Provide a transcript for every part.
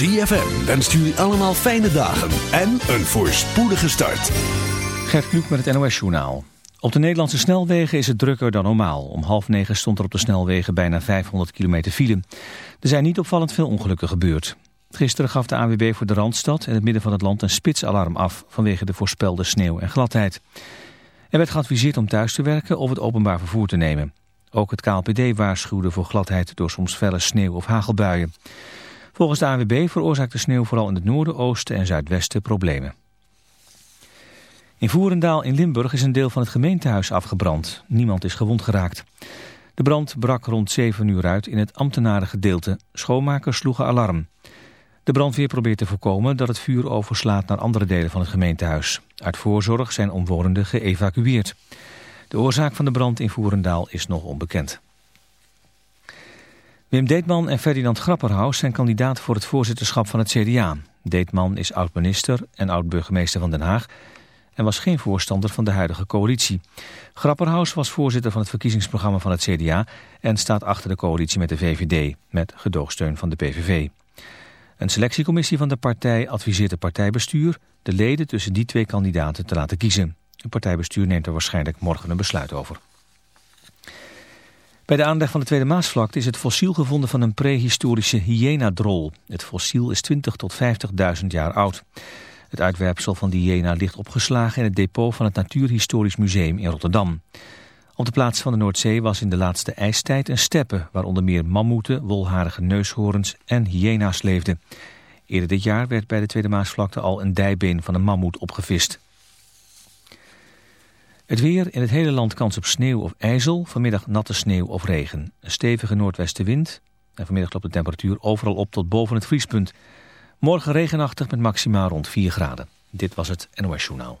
ZFM wenst jullie allemaal fijne dagen en een voorspoedige start. Gert Kluk met het NOS Journaal. Op de Nederlandse snelwegen is het drukker dan normaal. Om half negen stond er op de snelwegen bijna 500 kilometer file. Er zijn niet opvallend veel ongelukken gebeurd. Gisteren gaf de AWB voor de Randstad en het midden van het land een spitsalarm af... vanwege de voorspelde sneeuw en gladheid. Er werd geadviseerd om thuis te werken of het openbaar vervoer te nemen. Ook het KLPD waarschuwde voor gladheid door soms felle sneeuw of hagelbuien. Volgens de AWB veroorzaakt de sneeuw vooral in het noorden, oosten en zuidwesten problemen. In Voerendaal in Limburg is een deel van het gemeentehuis afgebrand. Niemand is gewond geraakt. De brand brak rond 7 uur uit in het ambtenarengedeelte. Schoonmakers sloegen alarm. De brandweer probeert te voorkomen dat het vuur overslaat naar andere delen van het gemeentehuis. Uit voorzorg zijn omwonenden geëvacueerd. De oorzaak van de brand in Voerendaal is nog onbekend. Wim Deetman en Ferdinand Grapperhaus zijn kandidaat voor het voorzitterschap van het CDA. Deetman is oud-minister en oud-burgemeester van Den Haag en was geen voorstander van de huidige coalitie. Grapperhaus was voorzitter van het verkiezingsprogramma van het CDA en staat achter de coalitie met de VVD, met gedoogsteun van de PVV. Een selectiecommissie van de partij adviseert het partijbestuur de leden tussen die twee kandidaten te laten kiezen. Het partijbestuur neemt er waarschijnlijk morgen een besluit over. Bij de aanleg van de Tweede Maasvlakte is het fossiel gevonden van een prehistorische hyena-drol. Het fossiel is 20 tot 50.000 jaar oud. Het uitwerpsel van de hyena ligt opgeslagen in het depot van het Natuurhistorisch Museum in Rotterdam. Op de plaats van de Noordzee was in de laatste ijstijd een steppe... waar onder meer mammoeten, wolharige neushoorns en hyena's leefden. Eerder dit jaar werd bij de Tweede Maasvlakte al een dijbeen van een mammoet opgevist. Het weer in het hele land kans op sneeuw of ijzel. Vanmiddag natte sneeuw of regen. Een stevige noordwestenwind. En vanmiddag loopt de temperatuur overal op tot boven het vriespunt. Morgen regenachtig met maximaal rond 4 graden. Dit was het NOS Journaal.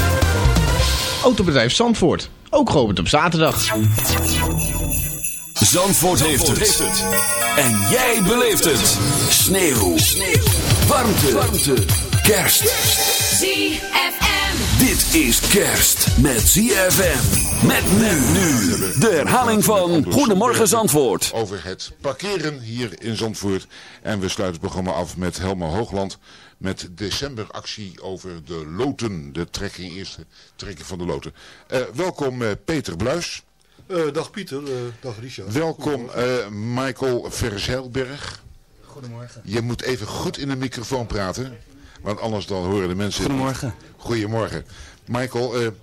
Autobedrijf Zandvoort, ook geopend op zaterdag. Zandvoort, heeft, het. En jij beleeft het. Sneeuw. Sneeuw. Warmte. Warmte. Kerst. ZFM. Dit is kerst met ZFM. Met men nu. De herhaling van Goedemorgen Zandvoort. Over het parkeren hier in Zandvoort. En we sluiten het programma af met Helma Hoogland. Met decemberactie over de loten. De trekking, eerste trekking van de loten. Eh, welkom eh, Peter Bluis. Uh, dag Pieter, uh, dag Richard. Welkom uh, Michael Verzeilberg. Goedemorgen. Je moet even goed in de microfoon praten, want anders dan horen de mensen... Goedemorgen. Goedemorgen. Michael,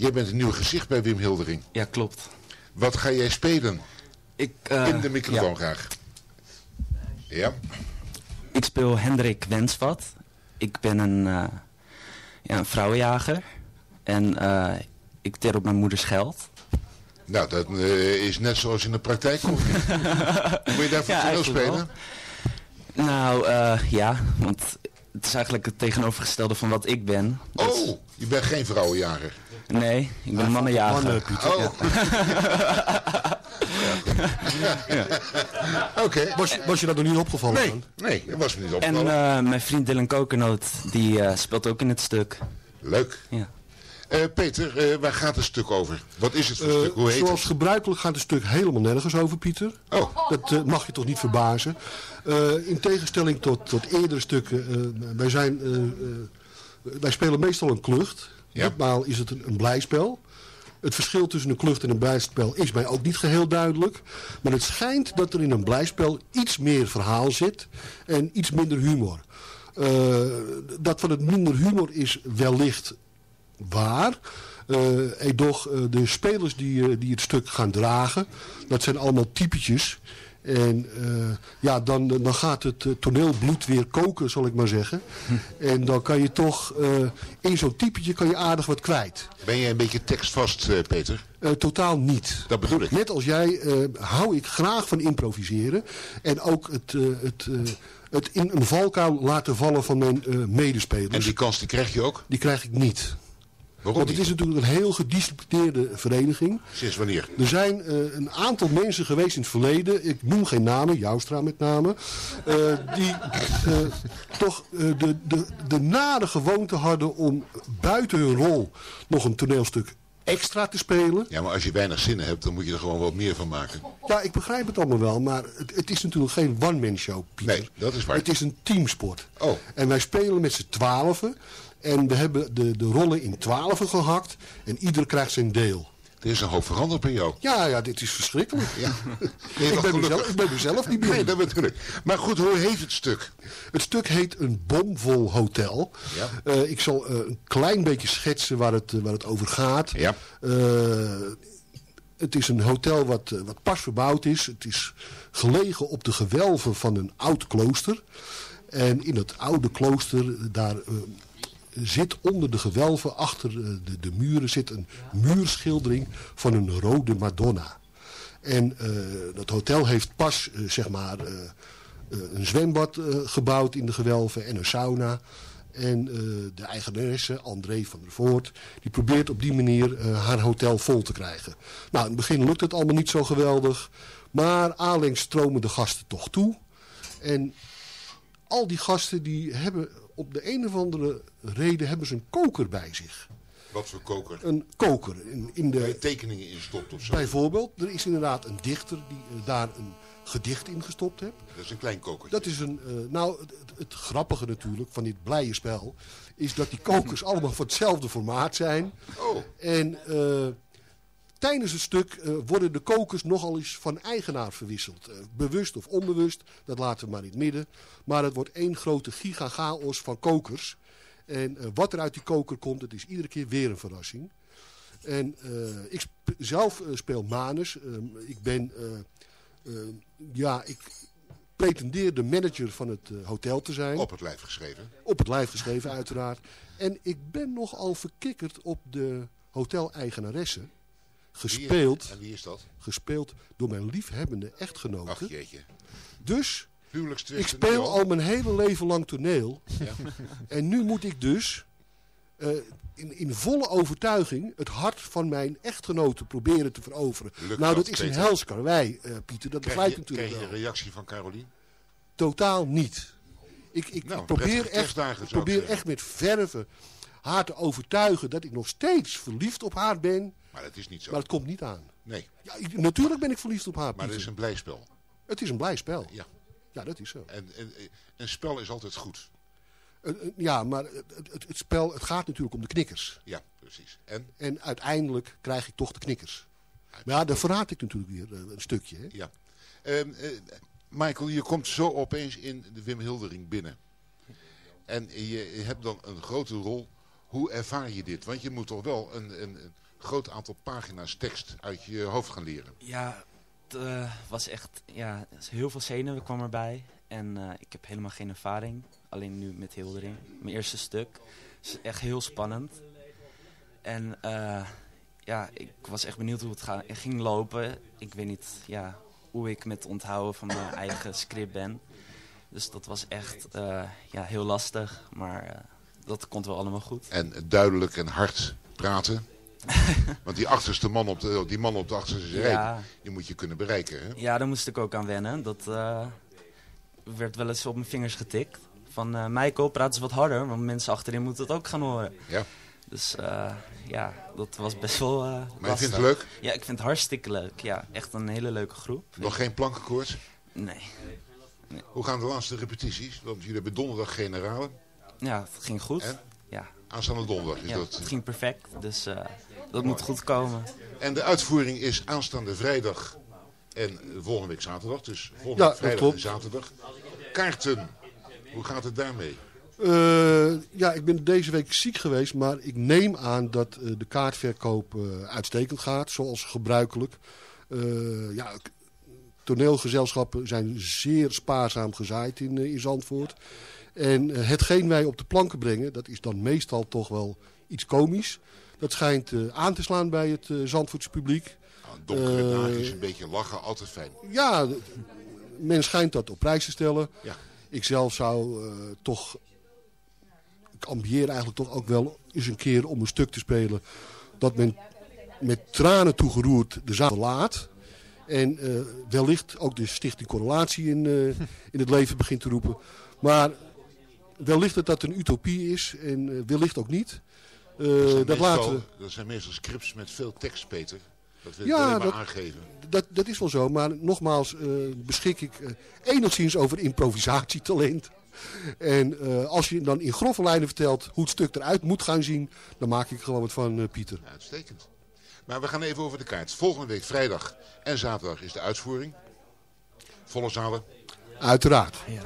jij bent een nieuw gezicht bij Wim Hildering. Ja, klopt. Wat ga jij spelen? Ik, in de microfoon ja. graag. Ja? Ik speel Hendrik Wensvat. Ik ben een, ja, een vrouwenjager. En ik ter op mijn moeders geld. Nou, dat uh, is net zoals in de praktijk. Moet je daarvoor ja, toneel spelen? Wel. Nou, uh, ja, want het is eigenlijk het tegenovergestelde van wat ik ben. Oh, je bent geen vrouwenjager. Nee, ik ben een mannenjager. Mannen, Pieter. Oh. Oké. Was, je- was je dat nog niet opgevallen? Nee, dan? nee, dat was me niet En opgevallen. eh, mijn vriend Dylan Kokernoot, die eh, speelt ook in het stuk. Leuk. Ja. Eh, Peter, eh, waar gaat het stuk over? Wat is het voor stuk? Hoe heet zoals het? gebruikelijk gaat het stuk helemaal nergens over, Pieter. Oh, Dat mag je toch niet verbazen. Eh, in tegenstelling tot, tot eerdere stukken, eh, wij, zijn, eh, eh, wij spelen meestal een klucht. Ja. Ditmaal is het een, blijspel. Het verschil tussen een klucht en een blijspel is mij ook niet geheel duidelijk. Maar het schijnt dat er in een blijspel iets meer verhaal zit en iets minder humor. Eh, dat van het minder humor is wellicht waar. Eh edoch, eh, de spelers die, die het stuk gaan dragen, dat zijn allemaal typetjes. En eh, ja, dan, dan gaat het eh, toneelbloed weer koken, zal ik maar zeggen. En dan kan je toch, eh, in zo'n typetje kan je aardig wat kwijt. ben jij een beetje tekstvast, Peter? Totaal niet. Dat bedoel ik. Net als jij hou ik graag van improviseren. En ook het, het, het in een valkuil laten vallen van mijn medespelers. En die kans die krijg je ook? Die krijg ik niet. Waarom Want het niet? is natuurlijk een heel gedisciplineerde vereniging. Sinds wanneer? Er zijn eh, een aantal mensen geweest in het verleden, ik noem geen namen, Joustra met name, eh, die eh, toch de, de, de nare gewoonte hadden om buiten hun rol nog een toneelstuk extra te spelen. Ja, maar als je weinig zinnen hebt, dan moet je er gewoon wat meer van maken. Ja, ik begrijp het allemaal wel, maar het, het is natuurlijk geen one-man show, Pieter. Nee, dat is waar. Het is een teamsport. Oh. En wij spelen met z'n twaalfen. En we hebben de, de rollen in twaalfen gehakt. En ieder krijgt zijn deel. Er is een hoop veranderd bij jou. Ja, ja, dit is verschrikkelijk. Ja. ik, ben mezelf, ik ben mezelf niet meer. Nee, dat bedoel ik. Maar goed, hoe heet het stuk? Het stuk heet Een bomvol hotel. Ja. Eh, ik zal eh, een klein beetje schetsen waar het, eh, waar het over gaat. Ja. Het is een hotel wat, wat pas verbouwd is. Het is gelegen op de gewelven van een oud klooster. En in het oude klooster, daar zit onder de gewelven, achter eh, de, de muren, zit een muurschildering van een rode Madonna. En eh, dat hotel heeft pas, eh, zeg maar, een zwembad gebouwd in de gewelven en een sauna. En de eigenaresse, André van der Voort, die probeert op die manier haar hotel vol te krijgen. Nou, in het begin lukt het allemaal niet zo geweldig. Maar aanlengs stromen de gasten toch toe. En al die gasten die hebben op de een of andere reden hebben ze een koker bij zich. Wat voor koker? Een koker. In, in Waar de, je tekeningen in stopt of zo. Bijvoorbeeld, er is inderdaad een dichter die eh, daar een gedicht in gestopt heeft. Dat is een klein koker. Dat is een, eh, nou, het, het- het grappige natuurlijk van dit blije spel, is dat die kokers allemaal van hetzelfde formaat zijn. Oh. En eh, tijdens het stuk eh, worden de kokers nogal eens van eigenaar verwisseld. Eh, bewust of onbewust, dat laten we maar in het midden. Maar het wordt één grote gigagaos van kokers. En eh, wat er uit die koker komt, het is iedere keer weer een verrassing. En ik sp- zelf speel Manus. Ehm, ik ben, ja, ik pretendeer de manager van het hotel te zijn. Op het lijf geschreven. Op het lijf geschreven uiteraard. En ik ben nogal verkikkerd op de hoteleigenaresse. Gespeeld, En wie is dat? gespeeld door mijn liefhebbende Ach echtgenote. jeetje. Dus ik speel al mijn hele leven lang toneel. Ja. En nu moet ik dus eh, in, in volle overtuiging het hart van mijn echtgenote proberen te veroveren. Lukt nou, dat, dat is een helskarwei, eh Pieter. Dat begrijp je natuurlijk krijg je een reactie van Carolien? Totaal niet. Ik, ik, Nou, ik probeer, echt, ik ik probeer echt met verven haar te overtuigen dat ik nog steeds verliefd op haar ben. Maar dat is niet zo. Maar het komt niet aan. Nee, Ja, ik- natuurlijk ben ik verliefd op haar, maar Pieter. het is een blijspel. Het is een blij spel. Ja. Ja, dat is zo. En, en, en een spel is altijd goed. Ja, maar het, het, het spel, het gaat natuurlijk om de knikkers. Ja, precies. En? En uiteindelijk krijg ik toch de knikkers. Maar ja, dan verraad ik natuurlijk weer eh, een stukje. Hè? Ja. Ehm, eh, Michael, je komt zo opeens in de Wim Hildering binnen. En je, hebt dan een grote rol. Hoe ervaar je dit? Want je moet toch wel een, een groot aantal pagina's tekst uit je hoofd gaan leren. Ja, het eh, was echt ja, heel veel zenuwen kwam erbij. En eh, ik heb helemaal geen ervaring. Alleen nu met Hildering. Mijn eerste stuk. Is echt heel spannend. En eh, ja, ik was echt benieuwd hoe het ga- ging lopen. Ik weet niet ja, hoe ik met het onthouden van mijn eigen script ben. Dus dat was echt ja, heel lastig, maar dat komt wel allemaal goed. En duidelijk en hard praten. Want die achterste man op de, die man op de achterste rij, ja. die moet je kunnen bereiken. Hè? Ja, daar moest ik ook aan wennen. Dat uh, werd wel eens op mijn vingers getikt. Van uh, Michael, praat eens wat harder, want mensen achterin moeten het ook gaan horen. Ja. Dus uh, ja, dat was best wel Maar je vindt het leuk? Ja, ik vind het hartstikke leuk. Ja, echt een hele leuke groep. Nog geen plankenkoorts? Nee. nee. Hoe gaan de laatste repetities? Want jullie hebben donderdag generalen. Ja, het ging goed. En? Ja. Aanstaande donderdag is ja, dat? het ging perfect. Dus uh, dat moet goed komen. En de uitvoering is aanstaande vrijdag en volgende week zaterdag. Dus volgende Ja, week vrijdag klopt. en zaterdag. Kaarten, hoe gaat het daarmee? Uh, ja, ik ben deze week ziek geweest, maar ik neem aan dat uh, de kaartverkoop uh, uitstekend gaat, zoals gebruikelijk. ja, toneelgezelschappen zijn zeer spaarzaam gezaaid in, in Zandvoort. En hetgeen wij op de planken brengen, dat is dan meestal toch wel iets komisch. Dat schijnt aan te slaan bij het Zandvoortse publiek. Nou, donkere dagen, een beetje lachen, altijd fijn. Ja, men schijnt dat op prijs te stellen. Ja. Ik zelf zou toch ik ambieer eigenlijk toch ook wel eens een keer om een stuk te spelen dat men met tranen toegeroerd de zaal verlaat. En uh, wellicht ook de stichting Correlatie in, uh, in het leven begint te roepen. Maar wellicht dat dat een utopie is en uh, wellicht ook niet. dat, zijn dat, meestal, laten... dat zijn meestal scripts met veel tekst, Peter. Dat wil ja, ik alleen maar dat, aangeven. Dat, dat is wel zo, maar nogmaals beschik ik enigszins over improvisatietalent. En uh, als je dan in grove lijnen vertelt hoe het stuk eruit moet gaan zien, dan maak ik gewoon wat van uh, Pieter. Uitstekend. Maar we gaan even over de kaart. Volgende week vrijdag en zaterdag is de uitvoering. Volle zalen. Uiteraard. Ja.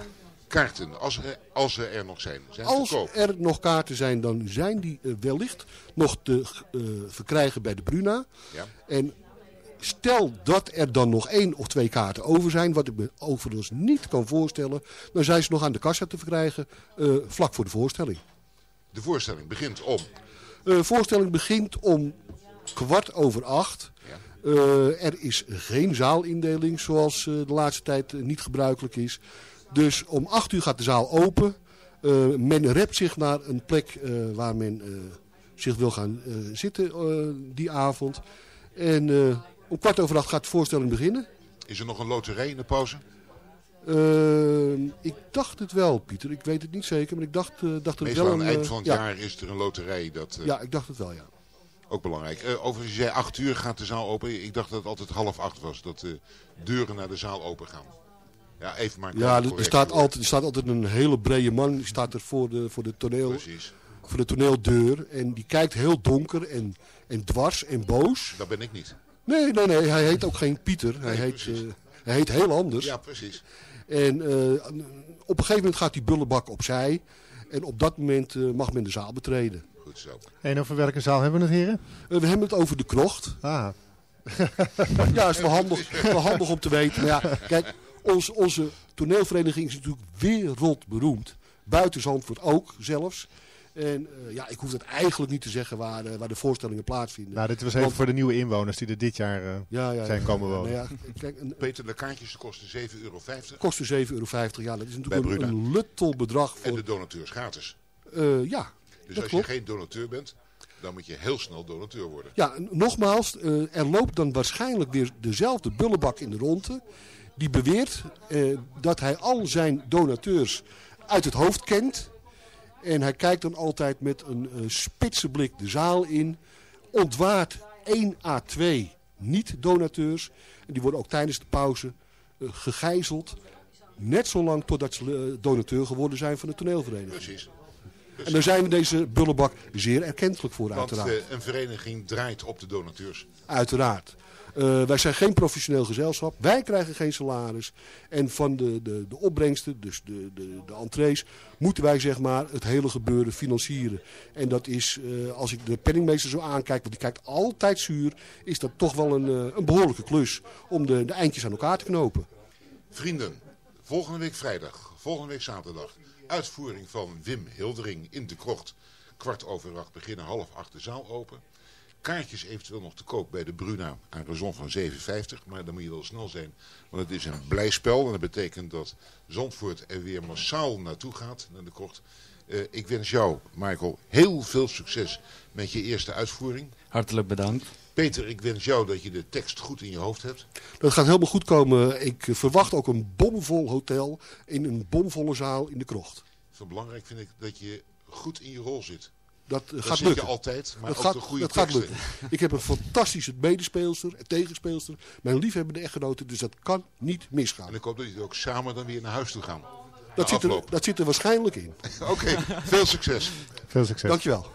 Kaarten, als er, als er, er nog zijn. zijn als er nog kaarten zijn, dan zijn die uh, wellicht nog te verkrijgen bij de Bruna. Ja. En Stel dat er dan nog één of twee kaarten over zijn, wat ik me overigens niet kan voorstellen, dan zijn ze nog aan de kassa te verkrijgen uh, vlak voor de voorstelling. De voorstelling begint om? De uh, voorstelling begint om kwart over acht. Ja. Uh, er is geen zaalindeling zoals de laatste tijd niet gebruikelijk is. Dus om acht uur gaat de zaal open. men rept zich naar een plek waar men zich wil gaan zitten die avond. En om kwart over acht gaat de voorstelling beginnen. Is er nog een loterij in de pauze? Ik dacht het wel, Pieter. Ik weet het niet zeker, maar ik dacht, dacht het Meestal wel. aan het eind van het ja. jaar is er een loterij. Dat, Ja, ik dacht het wel, ja. Ook belangrijk. Overigens, je zei acht uur gaat de zaal open. Ik dacht dat het altijd half acht was. Dat de deuren naar de zaal open gaan. Ja, even maar. Ja, er, er, staat altijd, er staat altijd een hele brede man. Die staat er voor de, voor de toneel. Precies. Voor de toneeldeur. En die kijkt heel donker en, en dwaars en boos. Dat ben ik niet. Nee, nee, nee. Hij heet ook geen Pieter. Hij, Nee, heet, uh, hij heet heel anders. Ja, precies. En uh, op een gegeven moment gaat die bullebak opzij. En op dat moment uh, mag men de zaal betreden. Goed zo. En over welke zaal hebben we het, heren? Uh, we hebben het over de krocht. Ah. ja, is wel handig, wel handig om te weten. Maar ja, kijk, ons, onze toneelvereniging is natuurlijk wereldberoemd. Buiten Zandvoort ook zelfs. En uh, ja, ik hoef het eigenlijk niet te zeggen waar, uh, waar de voorstellingen plaatsvinden. Nou, dit was even Want- voor de nieuwe inwoners die er dit jaar uh, ja, ja, zijn komen wonen. Nou ja, kijk, een, Peter, de kaartjes kosten 7,50 euro. kosten 7,50 euro. Ja, dat is natuurlijk een, een luttel bedrag En voor... de donateurs gratis. Uh, ja, Dus dat als klopt. je geen donateur bent, dan moet je heel snel donateur worden. Ja, en nogmaals, uh, er loopt dan waarschijnlijk weer dezelfde bullebak in de ronde. Die beweert uh, dat hij al zijn donateurs uit het hoofd kent. En hij kijkt dan altijd met een uh, spitse blik de zaal in. Ontwaart 1 à 2 niet-donateurs. En die worden ook tijdens de pauze uh, gegijzeld. Net zolang totdat ze uh, donateur geworden zijn van de toneelvereniging. Precies. En daar zijn we deze bullebak zeer erkentelijk voor, Want uiteraard. uh, een vereniging draait op de donateurs. Uiteraard. Uh, wij zijn geen professioneel gezelschap. Wij krijgen geen salaris. En van de, de, de opbrengsten, dus de, de, de entrees, moeten wij zeg maar het hele gebeuren financieren. En dat is, uh, als ik de penningmeester zo aankijk, want die kijkt altijd zuur, is dat toch wel een, uh, een behoorlijke klus om de, de eindjes aan elkaar te knopen. Vrienden, volgende week vrijdag, volgende week zaterdag, uitvoering van Wim Hildering in de krocht. Kwart over acht beginnen, half acht de zaal open. Kaartjes eventueel nog te koop bij de Bruna aan raison van 7,50. Maar dan moet je wel snel zijn, want het is een blijspel. En dat betekent dat Zandvoort er weer massaal naartoe gaat, naar de kort. Uh, ik wens jou, Michael, heel veel succes met je eerste uitvoering. Hartelijk bedankt. Peter, ik wens jou dat je de tekst goed in je hoofd hebt. Dat gaat helemaal goed komen. Ik verwacht ook een bomvol hotel in een bomvolle zaal in de krocht. Veel belangrijk vind ik dat je goed in je rol zit. Dat dat gaat lukken. je altijd, maar dat ook gaat, de goede dat gaat lukken. Ik heb een fantastische medespeelster en tegenspeelster. Mijn liefhebbende echtgenote, dus dat kan niet misgaan. En ik hoop dat jullie ook samen dan weer naar huis toe gaan. Dat zit, er, dat zit er waarschijnlijk in. Oké, okay, veel succes. Veel succes. Dankjewel.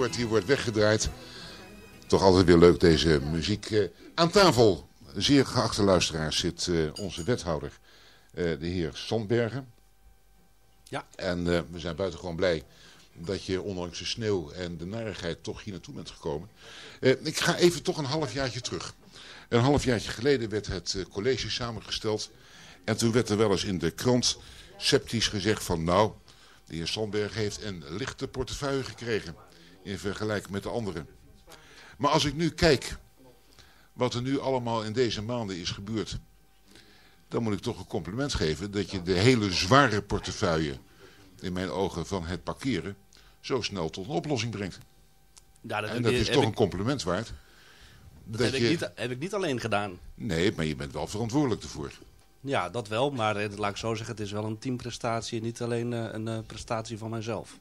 Stewart hier wordt weggedraaid. Toch altijd weer leuk deze muziek. Eh, aan tafel, zeer geachte luisteraars, zit eh, onze wethouder, eh, de heer Sandbergen. Ja. En we zijn buitengewoon blij dat je ondanks de sneeuw en de narigheid toch hier naartoe bent gekomen. Ik ga even toch een halfjaartje terug. Een halfjaartje geleden werd het college samengesteld. En toen werd er wel eens in de krant sceptisch gezegd van nou, de heer Sandberg heeft een lichte portefeuille gekregen in vergelijking met de anderen. Maar als ik nu kijk wat er nu allemaal in deze maanden is gebeurd, dan moet ik toch een compliment geven dat je de hele zware portefeuille, in mijn ogen, van het parkeren, zo snel tot een oplossing brengt. Ja, dat en dat is toch ik- een compliment waard. Dat, heb, ik niet, heb ik niet alleen gedaan. Nee, maar je bent wel verantwoordelijk ervoor. Ja, dat wel. Maar eh, laat ik zo zeggen, het is wel een teamprestatie niet alleen eh, een eh, prestatie van mijzelf.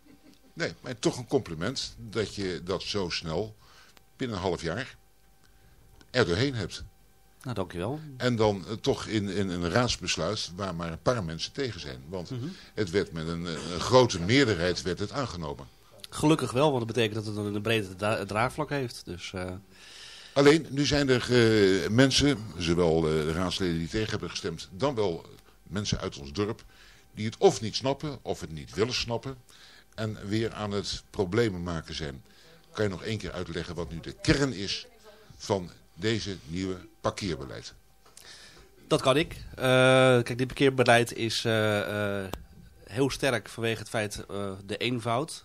Nee, maar toch een compliment dat je dat zo snel, binnen een half jaar, er doorheen hebt. Nou, dankjewel. En dan eh, toch in, in een raadsbesluit waar maar een paar mensen tegen zijn. Want Mhm. het werd met een, een grote meerderheid werd het aangenomen. Gelukkig wel, want dat betekent dat het een brede dra- draagvlak heeft. Dus eh, Alleen, nu zijn er eh, mensen, zowel eh, de raadsleden die tegen hebben gestemd, dan wel mensen uit ons dorp, die het of niet snappen, of het niet willen snappen, en weer aan het problemen maken zijn. Kan je nog één keer uitleggen wat nu de kern is van deze nieuwe parkeerbeleid? dat kan ik. Eh, kijk, dit parkeerbeleid is eh, eh, heel sterk vanwege het feit de eenvoud.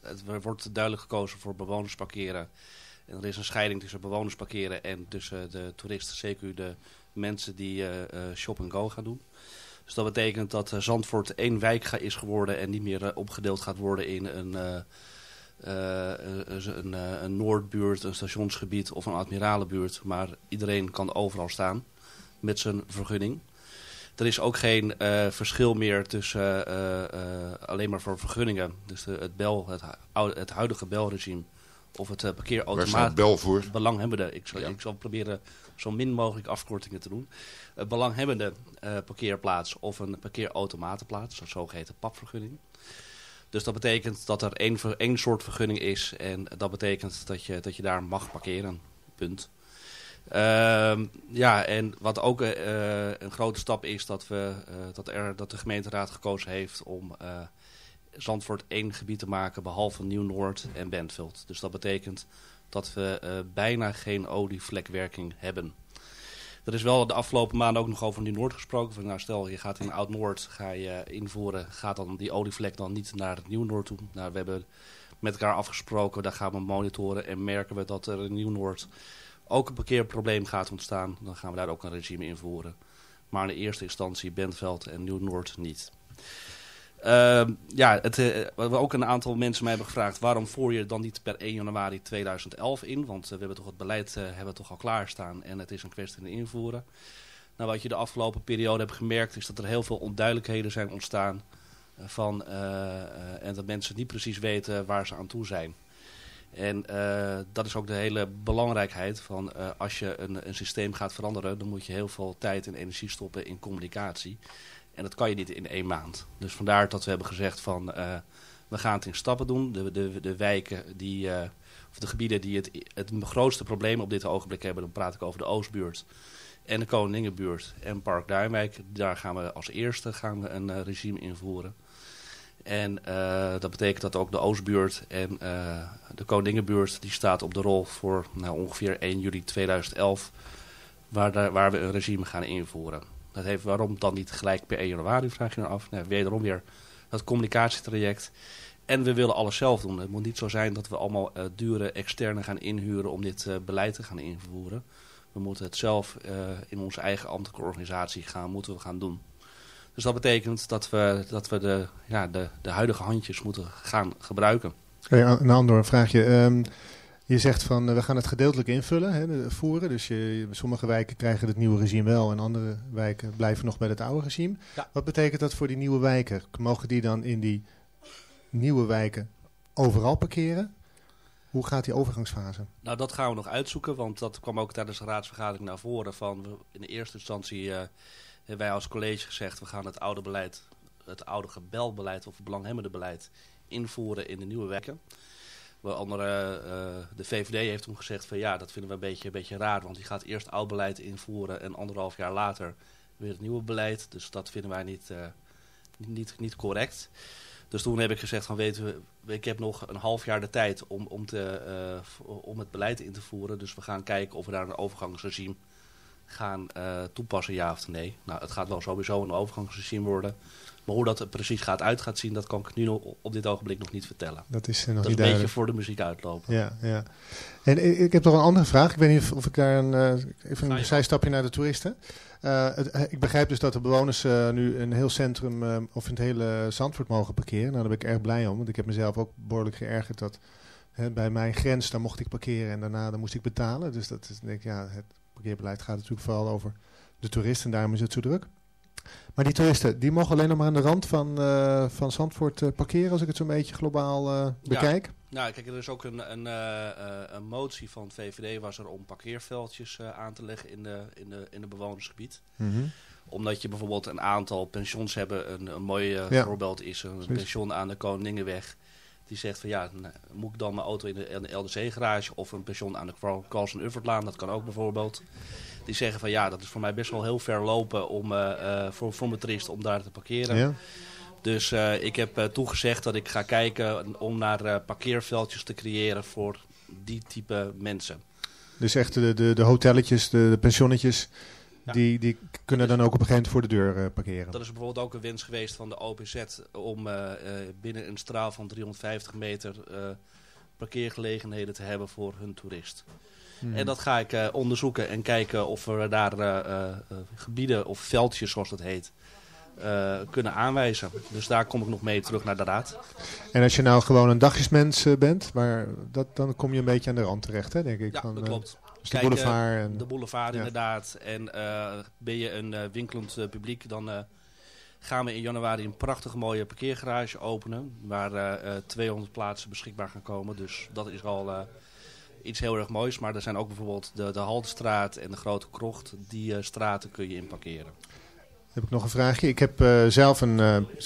Het wordt duidelijk gekozen voor bewonersparkeren. En er is een scheiding tussen bewonersparkeren en tussen de toeristen, CQ de mensen die eh, eh, shop and go gaan doen. Dus dat betekent dat eh, Zandvoort één wijk ga- is geworden en niet meer eh, opgedeeld gaat worden in een, eh, een, een, Noordbuurt, een stationsgebied of een admiralenbuurt. Maar iedereen kan overal staan met zijn vergunning. Er is ook geen verschil meer tussen alleen maar voor vergunningen. Dus de, het, bel, het, oude- het huidige belregime of het uh, Waar parkeerautomaat. staat bel voor? Belanghebbende. Ik zal, ik zal proberen zo min mogelijk afkortingen te doen. Een belanghebbende eh, parkeerplaats of een parkeerautomatenplaats, een zogeheten papvergunning. Dus dat betekent dat er één, één soort vergunning is en dat betekent dat je, dat je daar mag parkeren. Punt. Ehm, ja, en wat ook eh, een grote stap is dat, we, eh, dat, er, dat de gemeenteraad gekozen heeft om Zandvoort één gebied te maken, behalve Nieuw-Noord en Bentveld. Dus dat betekent dat we eh, bijna geen olievlekwerking hebben. Er is wel de afgelopen maanden ook nog over Nieuw-Noord gesproken. Nou, stel, je gaat in Oud-Noord ga je invoeren, gaat dan die olievlek dan niet naar Nieuw-Noord toe? Nou, we hebben met elkaar afgesproken, daar gaan we monitoren en merken we dat er in Nieuw-Noord ook een parkeerprobleem gaat ontstaan. Dan gaan we daar ook een regime invoeren. Maar in de eerste instantie Bentveld en Nieuw-Noord niet. Ehm, ja, het, we ook een aantal mensen mij hebben gevraagd... waarom voer je dan niet per 1 januari 2011 in? Want eh, we hebben toch het beleid eh, hebben toch al klaarstaan... en het is een kwestie van invoeren. Nou, wat je de afgelopen periode hebt gemerkt... is dat er heel veel onduidelijkheden zijn ontstaan... van, en dat mensen niet precies weten waar ze aan toe zijn. En dat is ook de hele belangrijkheid van als je een, een systeem gaat veranderen... dan moet je heel veel tijd en energie stoppen in communicatie... En dat kan je niet in één maand. Dus vandaar dat we hebben gezegd van eh, we gaan het in stappen doen. De, de, de wijken die, eh, of de gebieden die het, het grootste probleem op dit ogenblik hebben, dan praat ik over de Oostbuurt en de Koningenbuurt en Park Duinwijk. Daar gaan we als eerste gaan we een eh, regime invoeren. En dat betekent dat ook de Oostbuurt en de Koningenbuurt, die staat op de rol voor nou, ongeveer 1 juli 2011, waar, daar, waar we een regime gaan invoeren. Dat heeft waarom dan niet gelijk per 1 januari, vraag je nou af. Nou, wederom weer dat communicatietraject. En we willen alles zelf doen. Het moet niet zo zijn dat we allemaal uh, dure externe gaan inhuren om dit uh, beleid te gaan invoeren. We moeten het zelf uh, in onze eigen ambtelijke organisatie gaan, moeten we gaan doen. Dus dat betekent dat we, dat we de, ja, de, de huidige handjes moeten gaan gebruiken. Hey, een ander vraagje. Um, je zegt van we gaan het gedeeltelijk invullen, hè, voeren. Dus je, sommige wijken krijgen het nieuwe regime wel en andere wijken blijven nog bij het oude regime. Ja. Wat betekent dat voor die nieuwe wijken? Mogen die dan in die nieuwe wijken overal parkeren? Hoe gaat die overgangsfase? Nou, dat gaan we nog uitzoeken, want dat kwam ook tijdens de raadsvergadering naar voren. Van, in de eerste instantie uh, hebben wij als college gezegd, we gaan het oude beleid, het oude gebelbeleid of belanghebbende beleid invoeren in de nieuwe wijken. Eh, de VVD heeft toen gezegd van ja, dat vinden we een beetje, een beetje raar. Want die gaat eerst oud beleid invoeren en anderhalf jaar later weer het nieuwe beleid. Dus dat vinden wij niet, eh, niet, niet, correct. Dus toen heb ik gezegd van weten we, ik heb nog een half jaar de tijd om, om, te, eh, om het beleid in te voeren. Dus we gaan kijken of we daar een overgangsregime gaan toepassen, ja of nee. Nou, het gaat wel sowieso een overgangsregime worden. Maar hoe dat er precies gaat uit gaat zien, dat kan ik nu nog, op dit ogenblik nog niet vertellen. Dat is, eh, nog dat is niet een beetje voor de muziek uitlopen. Ja, ja. En ik, ik heb nog een andere vraag. Ik weet niet of, ik daar een, eh, even een zijstapje naar de toeristen. Eh, het- eh, ik begrijp dus dat de bewoners eh, nu in een heel centrum eh, of in het hele Zandvoort mogen parkeren. Nou, daar ben ik erg blij om, want ik heb mezelf ook behoorlijk geërgerd dat hè, bij mijn grens, daar mocht ik parkeren en daarna dan moest ik betalen. Dus dat is, denk ik, ja, het parkeerbeleid gaat natuurlijk vooral over de toeristen en daarom is het zo druk. Maar die toeristen, die mogen alleen nog maar aan de rand van, eh, van Zandvoort eh, parkeren, als ik het zo'n beetje globaal eh, bekijk. Ja, nou, kijk, er is ook een, een, een motie van het VVD was er om parkeerveldjes aan te leggen in, de, in, de, in het bewonersgebied. Mhm. Omdat je bijvoorbeeld een aantal pensions hebben. Een, een mooi Ja. voorbeeld is een Precies. pension aan de Koningenweg. Die zegt van ja, moet ik dan mijn auto in de, de LDC garage of een pension aan de Carlsen Uffertlaan, dat kan ook bijvoorbeeld. Die zeggen van ja, dat is voor mij best wel heel ver lopen om, eh, eh, voor, voor mijn toerist om daar te parkeren. Ja. Dus eh, ik heb toegezegd dat ik ga kijken om naar parkeerveldjes te creëren voor die type mensen. Dus echt de, de, de hotelletjes, de, de pensionnetjes, Ja. die, die kunnen dan ook op een gegeven moment voor de deur parkeren. Dat is bijvoorbeeld ook een wens geweest van de OPZ om binnen een straal van 350 meter parkeergelegenheden te hebben voor hun toerist. Hmm. En dat ga ik eh, onderzoeken en kijken of we daar eh, eh, gebieden of veldjes, zoals dat heet, kunnen aanwijzen. Dus daar kom ik nog mee terug naar de raad. En als je nou gewoon een dagjesmens bent, maar dat, dan kom je een beetje aan de rand terecht, hè, denk ik. Ja, van, dat klopt. dus de boulevard. En, de boulevard ja. inderdaad. En ben je een winkelend publiek, dan gaan we in januari een prachtige mooie parkeergarage openen. Waar eh, eh, 200 plaatsen beschikbaar gaan komen. Dus dat is al iets heel erg moois. Maar er zijn ook bijvoorbeeld de, de Haltestraat en de Grote Krocht. Die eh, straten kun je in parkeren. Heb ik nog een vraagje? Ik heb eh, zelf een,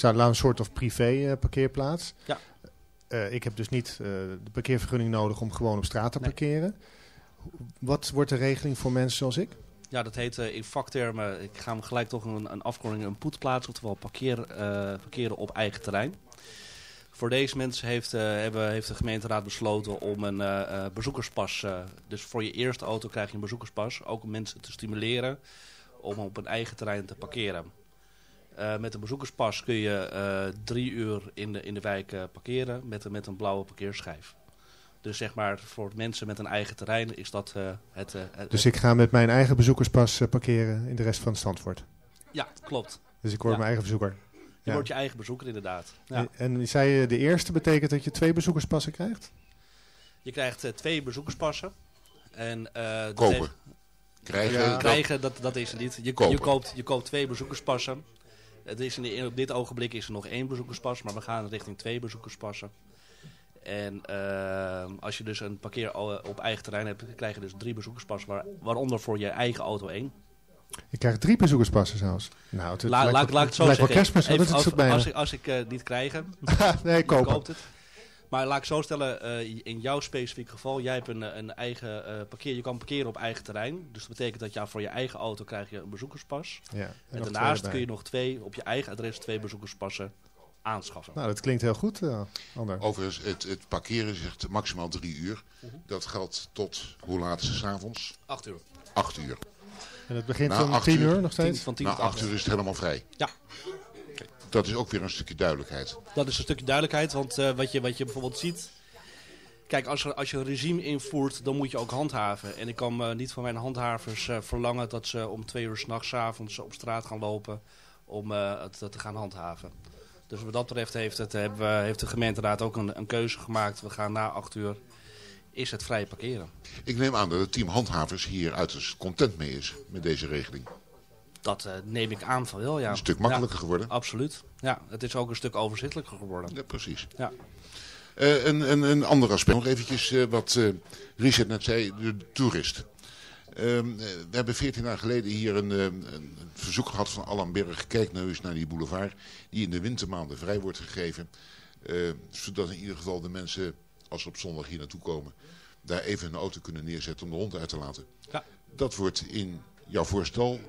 laat een soort of privé parkeerplaats. Ja. Ik heb dus niet de parkeervergunning nodig om gewoon op straat te Nee. parkeren. Wat wordt de regeling voor mensen zoals ik? Ja, dat heet in vaktermen, ik ga hem gelijk toch een, een afkorting, een poetplaats, oftewel parkeer, parkeren op eigen terrein. Voor deze mensen heeft, eh, hebben, heeft de gemeenteraad besloten om een eh, eh, bezoekerspas, dus voor je eerste auto krijg je een bezoekerspas, ook om mensen te stimuleren om op een eigen terrein te parkeren. Met een bezoekerspas kun je drie uur in de, in de wijk parkeren met, een- met een blauwe parkeerschijf. Dus zeg maar, voor mensen met een eigen terrein is dat het, het... Dus ik ga met mijn eigen bezoekerspas parkeren in de rest van Stanford. Ja, klopt. Dus ik word Ja. mijn eigen bezoeker. Je Ja. wordt je eigen bezoeker inderdaad. Ja. En, zei je de eerste betekent dat je twee bezoekerspassen krijgt? Je krijgt eh, twee bezoekerspassen. En, eh, dat Kopen. heeft- Krijgen, Ja, dat- krijgen dat, dat is het niet. Je, koopt, je koopt twee bezoekerspassen. Het is in de, op dit ogenblik is er nog één bezoekerspas, maar we gaan richting twee bezoekerspassen. En eh, als je dus een parkeer op eigen terrein hebt, krijg je dus drie bezoekerspassen, waar, waaronder voor je eigen auto één. Ik krijg drie bezoekerspassen zelfs. Nou, het, het La- lijkt, laat, wel- laat ik het zo lijkt wel zeggen. kerstmis, want Even dat is als, als ik, als ik eh, niet krijgen, nee, je kopen. koopt het. Maar laat ik zo stellen, eh, in jouw specifiek geval, jij hebt een, eh, een eigen eh, parkeer, je kan parkeren op eigen terrein. Dus dat betekent dat ja, voor je eigen auto krijg je een bezoekerspas. Ja, en daarnaast kun je nog twee, op je eigen adres twee bezoekerspassen aanschaffen. Nou, dat klinkt heel goed, eh, Ander. Overigens, het, het parkeren zegt maximaal drie uur. Mhm. Dat geldt tot, hoe laat is het 's avonds? Acht uur. Acht uur. En het begint Na om tien uur nog steeds? van tien Na tot acht acht uur is het helemaal vrij. Ja. Dat is ook weer een stukje duidelijkheid. Dat is een stukje duidelijkheid, want eh, wat, je, wat je bijvoorbeeld ziet... Kijk, als, er, als je een regime invoert, dan moet je ook handhaven. En ik kan eh, niet van mijn handhavers eh, verlangen dat ze om twee uur s'nachts avonds op straat gaan lopen om eh, het te gaan handhaven. Dus wat dat betreft heeft, het, hebben we- heeft de gemeenteraad ook een, een keuze gemaakt. We gaan na acht uur, is het vrij parkeren. Ik neem aan dat het team handhavers hier uiterst content mee is met deze regeling. Dat eh, neem ik aan van wel, ja. Een stuk makkelijker Ja, geworden. Absoluut. Ja, het is ook een stuk overzichtelijker geworden. Ja, precies. Ja. Eh, een, een, een ander aspect, nog eventjes eh, wat Richard net zei, de toerist. Ehm, eh, we hebben veertien jaar geleden hier een, een, een verzoek gehad van Allan Berg. Kijk nou eens naar die boulevard die in de wintermaanden vrij wordt gegeven. Zodat in ieder geval de mensen, als ze op zondag hier naartoe komen, daar even een auto kunnen neerzetten om de hond uit te laten. Ja. Dat wordt in jouw voorstel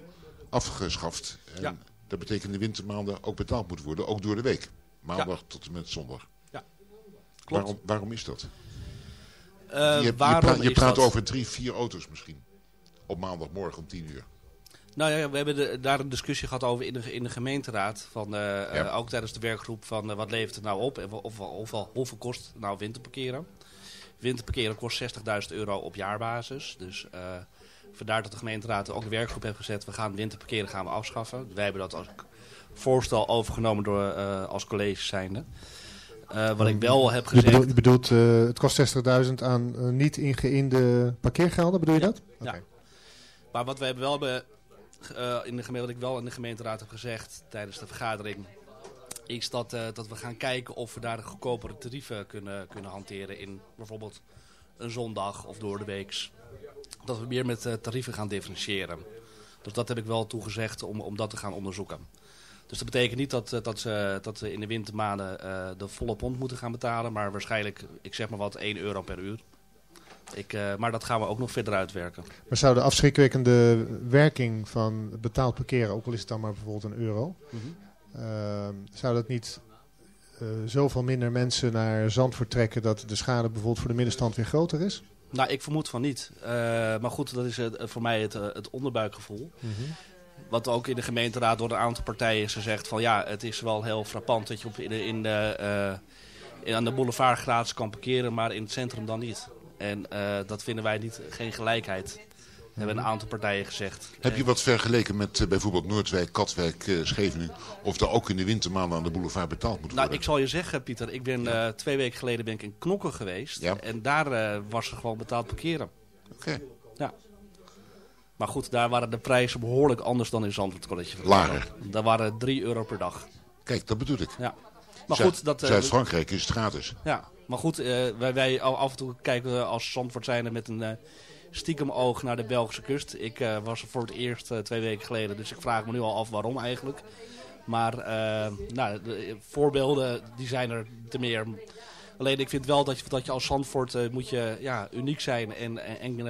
afgeschaft. En Ja. dat betekent de wintermaanden ook betaald moet worden, ook door de week. Maandag tot en met zondag. Ja. Waarom, waarom is dat? Eh, je, je waarom praat, je praat dat? over drie, vier auto's misschien. Op maandagmorgen om tien uur. Nou ja, we hebben de- daar een discussie gehad over in de, in de gemeenteraad. Van, eh, eh, ook tijdens de werkgroep van wat levert het nou op en of, of, of, hoeveel kost het nou winterparkeren. Winterparkeren kost 60.000 euro op jaarbasis. Dus eh, vandaar dat de gemeenteraad ook de werkgroep heeft gezet. We gaan winterparkeren gaan we afschaffen. Wij hebben dat als voorstel overgenomen door, eh, als college zijnde. Eh, wat ik wel heb Je gezegd... bedoelt, je bedoelt het kost 60.000 aan niet ingeïnde parkeergelden, bedoel je dat? Ja. Maar wat wel hebben, eh, in de gemeente, wat ik wel in de gemeenteraad heb gezegd tijdens de vergadering, is dat, eh, dat we gaan kijken of we daar de goedkopere tarieven kunnen, kunnen hanteren in bijvoorbeeld een zondag of door de weeks. Dat we meer met eh, tarieven gaan differentiëren. Dus dat heb ik wel toegezegd om, om dat te gaan onderzoeken. Dus dat betekent niet dat, eh, dat, ze, dat we in de wintermaanden de volle pond moeten gaan betalen. Maar waarschijnlijk, ik zeg maar wat, 1 euro per uur. Ik, maar dat gaan we ook nog verder uitwerken. Maar zou de afschrikwekkende werking van betaald parkeren, ook al is het dan maar bijvoorbeeld een euro, Mhm. Zou dat niet eh, zoveel minder mensen naar Zandvoort trekken dat de schade bijvoorbeeld voor de middenstand weer groter is? Nou, ik vermoed van niet. Eh, maar goed, dat is het, voor mij het, eh, het onderbuikgevoel. Wat ook in de gemeenteraad door een aantal partijen is gezegd van ja, het is wel heel frappant dat je op, in de, in de, eh, in- aan de boulevard gratis kan parkeren, maar in het centrum dan niet. En eh, dat vinden wij niet, geen gelijkheid. Hebben een aantal partijen gezegd. Heb je wat vergeleken met eh, bijvoorbeeld Noordwijk, Katwijk, eh, Scheveningen? Of er ook in de wintermaanden aan de boulevard betaald moet Nou, worden? ik zal je zeggen, Pieter, ik ben eh, twee weken geleden ben ik in Knokken geweest. Ja. En daar was er gewoon betaald parkeren. Oké. Ja. Maar goed, daar waren de prijzen behoorlijk anders dan in Zandvoort College. Lager. Daar waren 3 euro per dag. Kijk, dat bedoel ik. Ja. Maar Zuid- goed, dat... eh, Zuid-Frankrijk is het gratis. Ja, maar goed, wij, wij af en toe kijken we als Zandvoort zijnde met een stiekem oog naar de Belgische kust. Ik eh, was er voor het eerst eh, twee weken geleden, dus ik vraag me nu al af waarom eigenlijk. Maar eh, nou, de voorbeelden die zijn er te meer. Alleen ik vind wel dat je, dat je als Zandvoort moet je, ja, uniek zijn. En, en,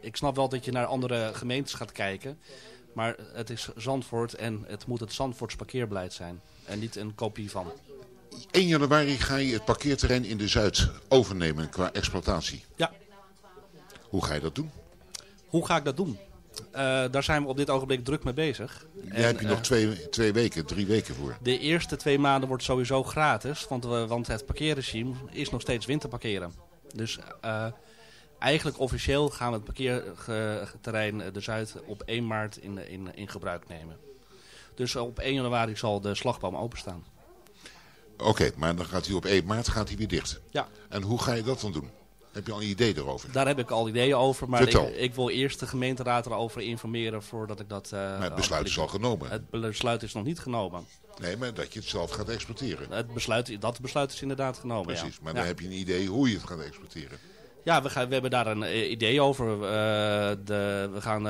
ik snap wel dat je naar andere gemeentes gaat kijken. Maar het is Zandvoort en het moet het Zandvoorts parkeerbeleid zijn. En niet een kopie van. 1 januari ga je het parkeerterrein in de Zuid overnemen qua exploitatie. Ja. Hoe ga je dat doen? Hoe ga ik dat doen? Eh, daar zijn we op dit ogenblik druk mee bezig. Daar heb je nog eh, twee, twee weken, drie weken voor. De eerste twee maanden wordt sowieso gratis, want, we, want het parkeerregime is nog steeds winterparkeren. Dus eh, eigenlijk officieel gaan we het parkeerterrein de Zuid op 1 maart in, in, in gebruik nemen. Dus op 1 januari zal de slagboom openstaan. Oké, maar dan gaat hij op 1 maart gaat hij weer dicht. Ja. En hoe ga je dat dan doen? Heb je al een idee erover? Daar heb ik al ideeën over, maar ik, ik wil eerst de gemeenteraad erover informeren voordat ik dat... eh, Maar het besluit is al genomen. Het besluit is nog niet genomen. Nee, maar dat je het zelf gaat exporteren. Het besluit, dat besluit is inderdaad genomen, Precies, ja. maar Ja. dan heb je een idee hoe je het gaat exporteren. Ja, we, gaan, we hebben daar een eh, idee over. Eh, de, we gaan,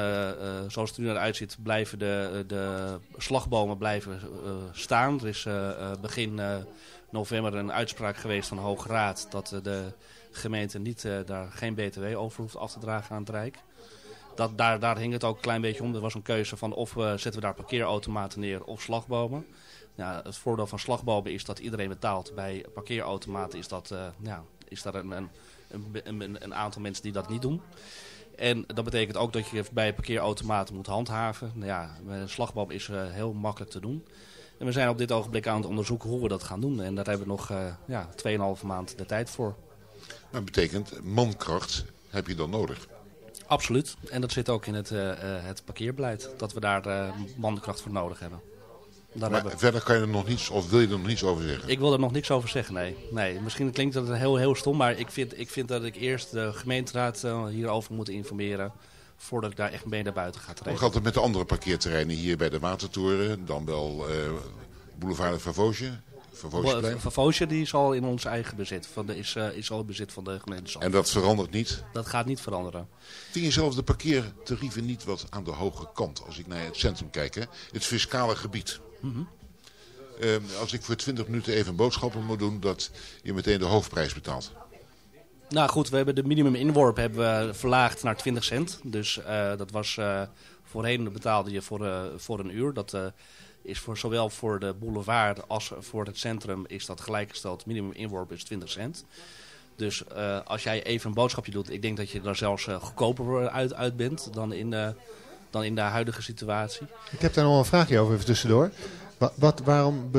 zoals het er nu naar uitziet, blijven de, de slagbomen blijven staan. Er is begin november een uitspraak geweest van de Hoge Raad dat de gemeente niet, eh, daar geen btw over hoeft af te dragen aan het Rijk. Dat, daar, daar hing het ook een klein beetje om. Er was een keuze van of we zetten we daar parkeerautomaten neer of slagbomen. Ja, het voordeel van slagbomen is dat iedereen betaalt. Bij parkeerautomaten is, dat, eh, ja, is daar een, een, een, aantal mensen die dat niet doen. En dat betekent ook dat je bij parkeerautomaten moet handhaven. Nou ja, een slagboom is eh, heel makkelijk te doen. En we zijn op dit ogenblik aan het onderzoeken hoe we dat gaan doen. En daar hebben we nog eh ja, 2,5 maand de tijd voor. Dat betekent mankracht heb je dan nodig. Absoluut. En dat zit ook in het, eh, eh, het parkeerbeleid. Dat we daar eh mankracht voor nodig hebben. Daar maar hebben... verder kan je er nog niets, of wil je er nog niets over zeggen? Ik wil er nog niks over zeggen, nee. nee misschien klinkt dat heel, heel stom, maar ik vind, ik vind dat ik eerst de gemeenteraad hierover moet informeren... voordat ik daar echt mee naar buiten ga Hoe treden. gaat het met de andere parkeerterreinen hier bij de Watertoren? Dan wel Boulevard de Favosje? Favosje die is al in ons eigen bezit. Van de, is, eh, is al in bezit van de gemeente. En dat verandert niet? Dat gaat niet veranderen. Vind je zelf de parkeertarieven niet wat aan de hoge kant? Als ik naar het centrum kijk, hè? het fiscale gebied. Mhm. ehm, als ik voor 20 minuten even boodschappen moet doen, dat je meteen de hoofdprijs betaalt? Nou goed, we hebben de minimum inworp hebben we verlaagd naar 20 cent. Dus eh, dat was eh, voorheen betaalde je voor, voor een uur. Dat is voor zowel voor de boulevard als voor het centrum is dat gelijkgesteld. Minimum inworp is 20 cent. Dus eh, als jij even een boodschapje doet, ik denk dat je daar zelfs eh, goedkoper uit, uit bent dan in, de, dan in de huidige situatie. Ik heb daar nog een vraagje over, even tussendoor. Wat, waarom,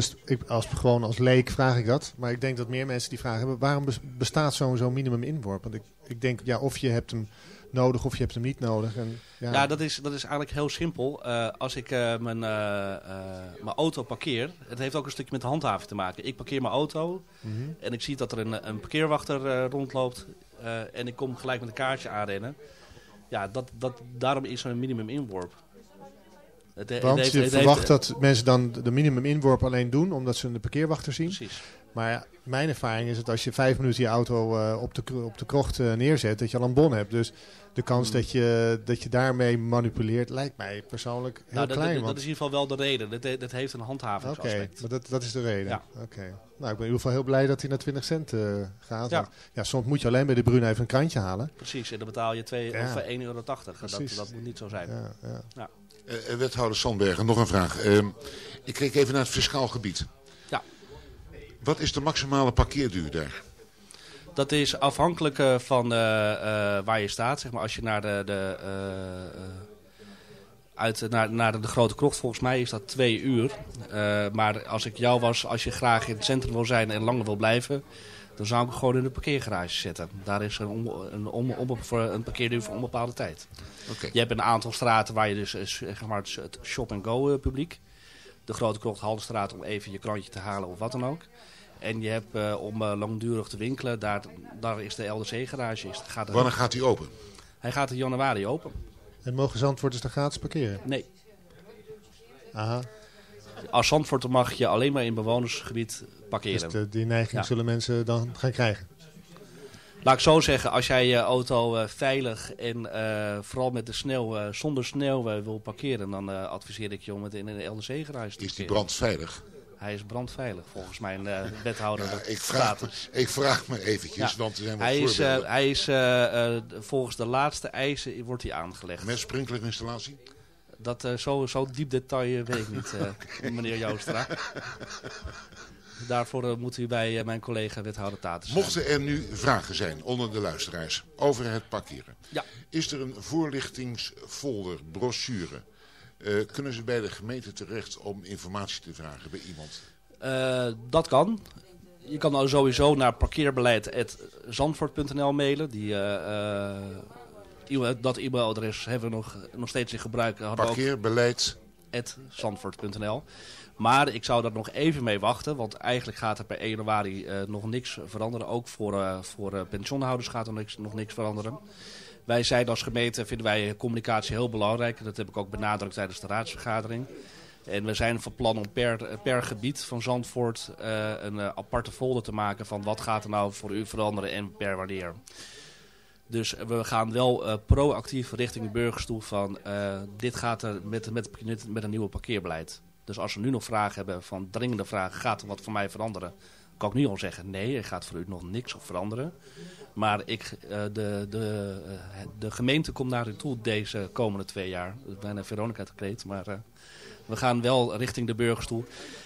als, gewoon als leek vraag ik dat, maar ik denk dat meer mensen die vragen. Waarom bes- bestaat zo'n zo'n minimum inworp? Want ik, ik denk, ja, of je hebt hem nodig of je hebt hem niet nodig. En, ja, Ja, dat, is, dat is eigenlijk heel simpel. Eh, als ik eh, mijn, eh, mijn auto parkeer, het heeft ook een stukje met de handhaving te maken. Ik parkeer mijn auto Mhm. en ik zie dat er een, een parkeerwachter rondloopt en ik kom gelijk met een kaartje aanrennen. Ja, dat, dat, daarom is er een minimum inworp. Het, het Want heeft- je verwacht heeft- dat mensen dan de minimum inworp alleen doen omdat ze een parkeerwachter zien. Precies. Maar ja, mijn ervaring is dat als je vijf minuten je auto eh, op, de, op de krocht eh, neerzet, dat je al een bon hebt. Dus de kans Hmm. dat, je, dat je daarmee manipuleert lijkt mij persoonlijk heel Nou, dat, klein. dat, want- dat is in ieder geval wel de reden. Dat, dat heeft een Oké, handhavingsaspect. maar dat, dat is de reden. Ja. Oké. Nou, ik ben in ieder geval heel blij dat hij naar 20 cent eh, gaat. Ja. Soms moet je alleen bij de Bruna even een krantje halen. Precies, en dan betaal je 2 Ja. of 1,80 euro. Dat, dat moet niet zo zijn. Ja, ja. Eh, eh, wethouder Sandbergen, nog een vraag. Ehm, ik kijk even naar het fiscaal gebied. Ja. Wat is de maximale parkeerduur daar? Dat is afhankelijk eh, van waar je staat. Zeg maar, als je naar de, de, uit, naar, naar de grote krocht, volgens mij is dat twee uur. Maar als ik jou was, als je graag in het centrum wil zijn en langer wil blijven, dan zou ik gewoon in de parkeergarage zetten. Daar is een, om, een, om, om, voor een parkeerduur voor onbepaalde tijd. Oké. Je hebt een aantal straten waar je dus eh, zeg maar, het- shop-and-go eh, publiek. De Grote Krocht, Haldenstraat om even je krantje te halen of wat dan ook. En je hebt eh, om langdurig te winkelen, daar, daar is de LDC-garage. Is, gaat er- Wanneer gaat hij open? Hij gaat in januari open. En mogen Zandvoorters daar gratis parkeren? Nee. Aha. Als Zandvoort mag je alleen maar in bewonersgebied parkeren. Dus de- die neiging Ja. zullen mensen dan gaan krijgen. Laat ik zo zeggen, als jij je auto eh, veilig en eh, vooral met de sneeuw, eh, zonder sneeuw wil parkeren, dan adviseer ik je om het in een LDC-garage te Is die brandveilig? Hij is brandveilig, volgens mijn eh, wethouder. Ja, ik, vraag, status. ik vraag me eventjes, Ja. want er zijn wat Hij is, hij is eh, eh, volgens de laatste eisen wordt hij aangelegd. Met sprinklerinstallatie? Dat, eh, zo, zo diep detail weet ik niet, eh, meneer Joostra. Daarvoor eh, moet u bij eh, mijn collega wethouder Tatus. Mochten er nu vragen zijn onder de luisteraars over het parkeren, Ja. is er een voorlichtingsfolder, brochure? Eh, kunnen ze bij de gemeente terecht om informatie te vragen bij iemand? Dat kan. Je kan nou sowieso naar parkeerbeleid.zandvoort.nl mailen. Die, dat e-mailadres hebben we nog, nog steeds in gebruik. Hadden Maar ik zou daar nog even mee wachten, want eigenlijk gaat er per 1 januari eh, nog niks veranderen. Ook voor, eh, voor eh, pensioenhouders gaat er nog niks veranderen. Wij zijn als gemeente, vinden wij communicatie heel belangrijk. Dat heb ik ook benadrukt tijdens de raadsvergadering. En we zijn van plan om per, per gebied van Zandvoort een aparte folder te maken van wat gaat er nou voor u veranderen en per wanneer. Dus we gaan wel proactief richting de burgers toe van dit gaat er met, met, met een nieuwe parkeerbeleid. Dus als we nu nog vragen hebben van dringende vragen, gaat er wat voor mij veranderen? Kan ik nu al zeggen, nee, er gaat voor u nog niks op veranderen. Maar ik, eh, de, de, eh, de gemeente komt naar toe deze komende twee jaar. Bijna Veronica te kleed, maar eh, we gaan wel richting de burgers toe.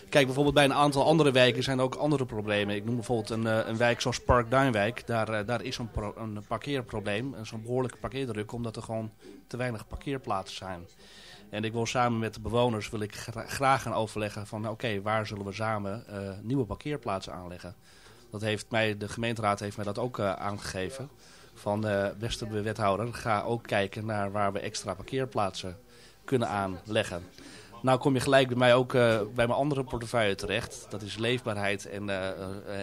Kijk, bijvoorbeeld bij een aantal andere wijken zijn ook andere problemen. Ik noem bijvoorbeeld een, een wijk zoals Park Duinwijk. Daar, daar is een, pro- een parkeerprobleem, een zo'n behoorlijke parkeerdruk, omdat er gewoon te weinig parkeerplaatsen zijn. En ik wil samen met de bewoners wil ik gra- graag gaan overleggen van oké, waar zullen we samen eh, nieuwe parkeerplaatsen aanleggen. Dat heeft mij, de gemeenteraad heeft mij dat ook eh, aangegeven. Van eh beste wethouder, ga ook kijken naar waar we extra parkeerplaatsen kunnen aanleggen. Nou kom je gelijk bij mij ook bij mijn andere portefeuille terecht. Dat is leefbaarheid en,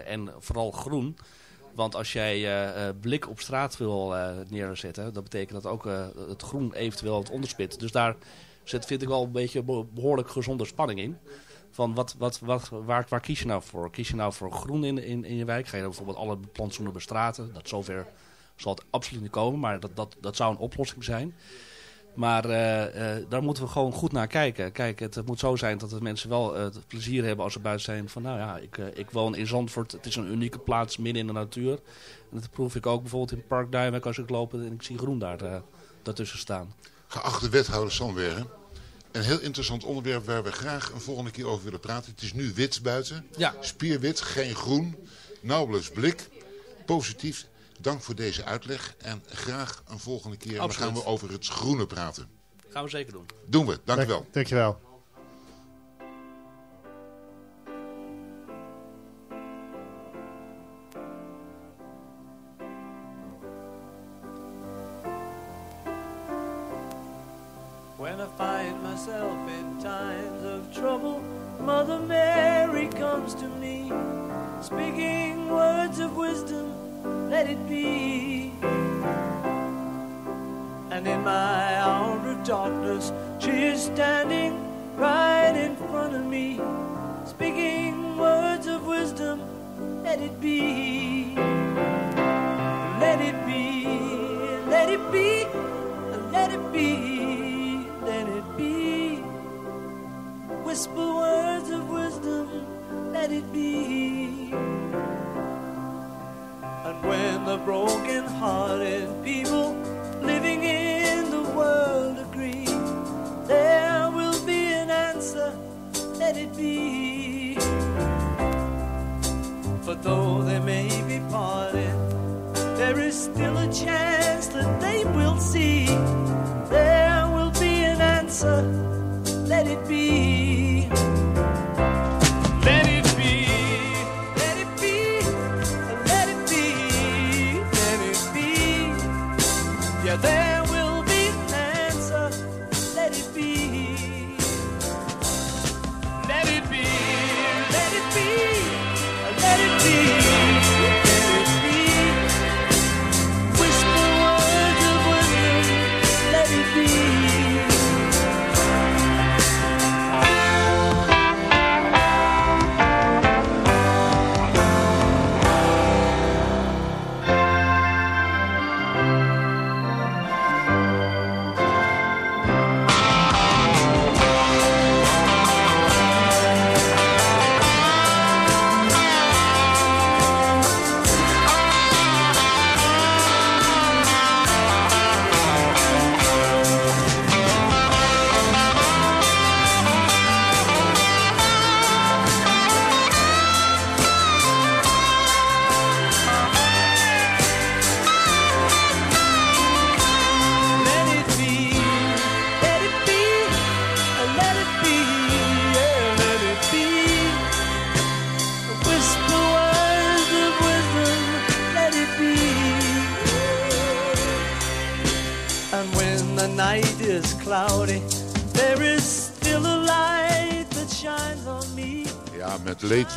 en vooral groen. Want als jij blik op straat wil neerzetten, dat betekent dat ook het groen eventueel het onderspit. Dus daar zit, vind ik wel een beetje be- behoorlijk gezonde spanning in. Van wat, wat, wat, waar, waar kies je nou voor? Kies je nou voor groen in, in, in je wijk? Ga je dan bijvoorbeeld alle plantsoenen bestraten? Dat zover zal het absoluut niet komen, maar dat, dat, dat zou een oplossing zijn. Maar eh, eh, daar moeten we gewoon goed naar kijken. Kijk, het moet zo zijn dat de mensen wel eh, het plezier hebben als ze buiten zijn. Van nou ja, ik, ik woon in Zandvoort. Het is een unieke plaats midden in de natuur. En dat proef ik ook bijvoorbeeld in Park Duinwijk als ik loop en ik zie groen daar, daartussen staan. Geachte wethouder Sandbergen. Een heel interessant onderwerp waar we graag een volgende keer over willen praten. Het is nu wit buiten. Ja. Spierwit, geen groen. Nauwelijks blik. Positief. Dank voor deze uitleg. En graag een volgende keer. Dan gaan we over het groene praten. Gaan we zeker doen. Doen we. Dank u wel. Dankjewel. When I is still a chance that they will see. There will be an answer. Let it be.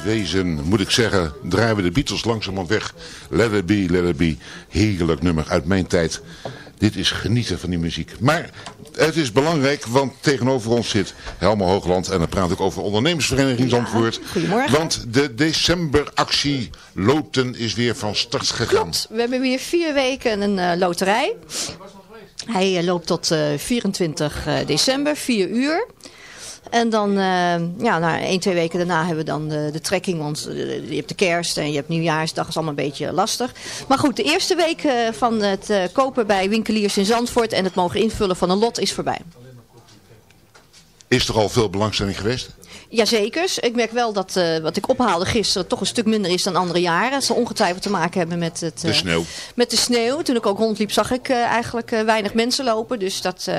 Leedwezen moet ik zeggen, draaien we de Beatles langzamerhand weg. Let it be, let it be. Heerlijk nummer uit mijn tijd. Dit is genieten van die muziek. Maar het is belangrijk, want tegenover ons zit Helma Hoogland. En dan praat ik over ondernemersvereniging Zandvoort. goedemorgen. Want de decemberactie Loten is weer van start gegaan. We hebben weer vier weken een eh, loterij. Hij eh, loopt tot eh, 24 eh, december, 4 uur. En dan, eh, ja, na één, twee weken daarna hebben we dan de, de trekking. Want eh, je hebt de kerst en je hebt nieuwjaarsdag. is allemaal een beetje lastig. Maar goed, de eerste week eh, van het kopen bij winkeliers in Zandvoort... en het mogen invullen van een lot is voorbij. Is er al veel belangstelling geweest? Jazeker. Ik merk wel dat eh, wat ik ophaalde gisteren toch een stuk minder is dan andere jaren. Het zal ongetwijfeld te maken hebben met het... De eh, sneeuw. Met de sneeuw. Toen ik ook rondliep zag ik eh, eigenlijk weinig mensen lopen. Dus dat,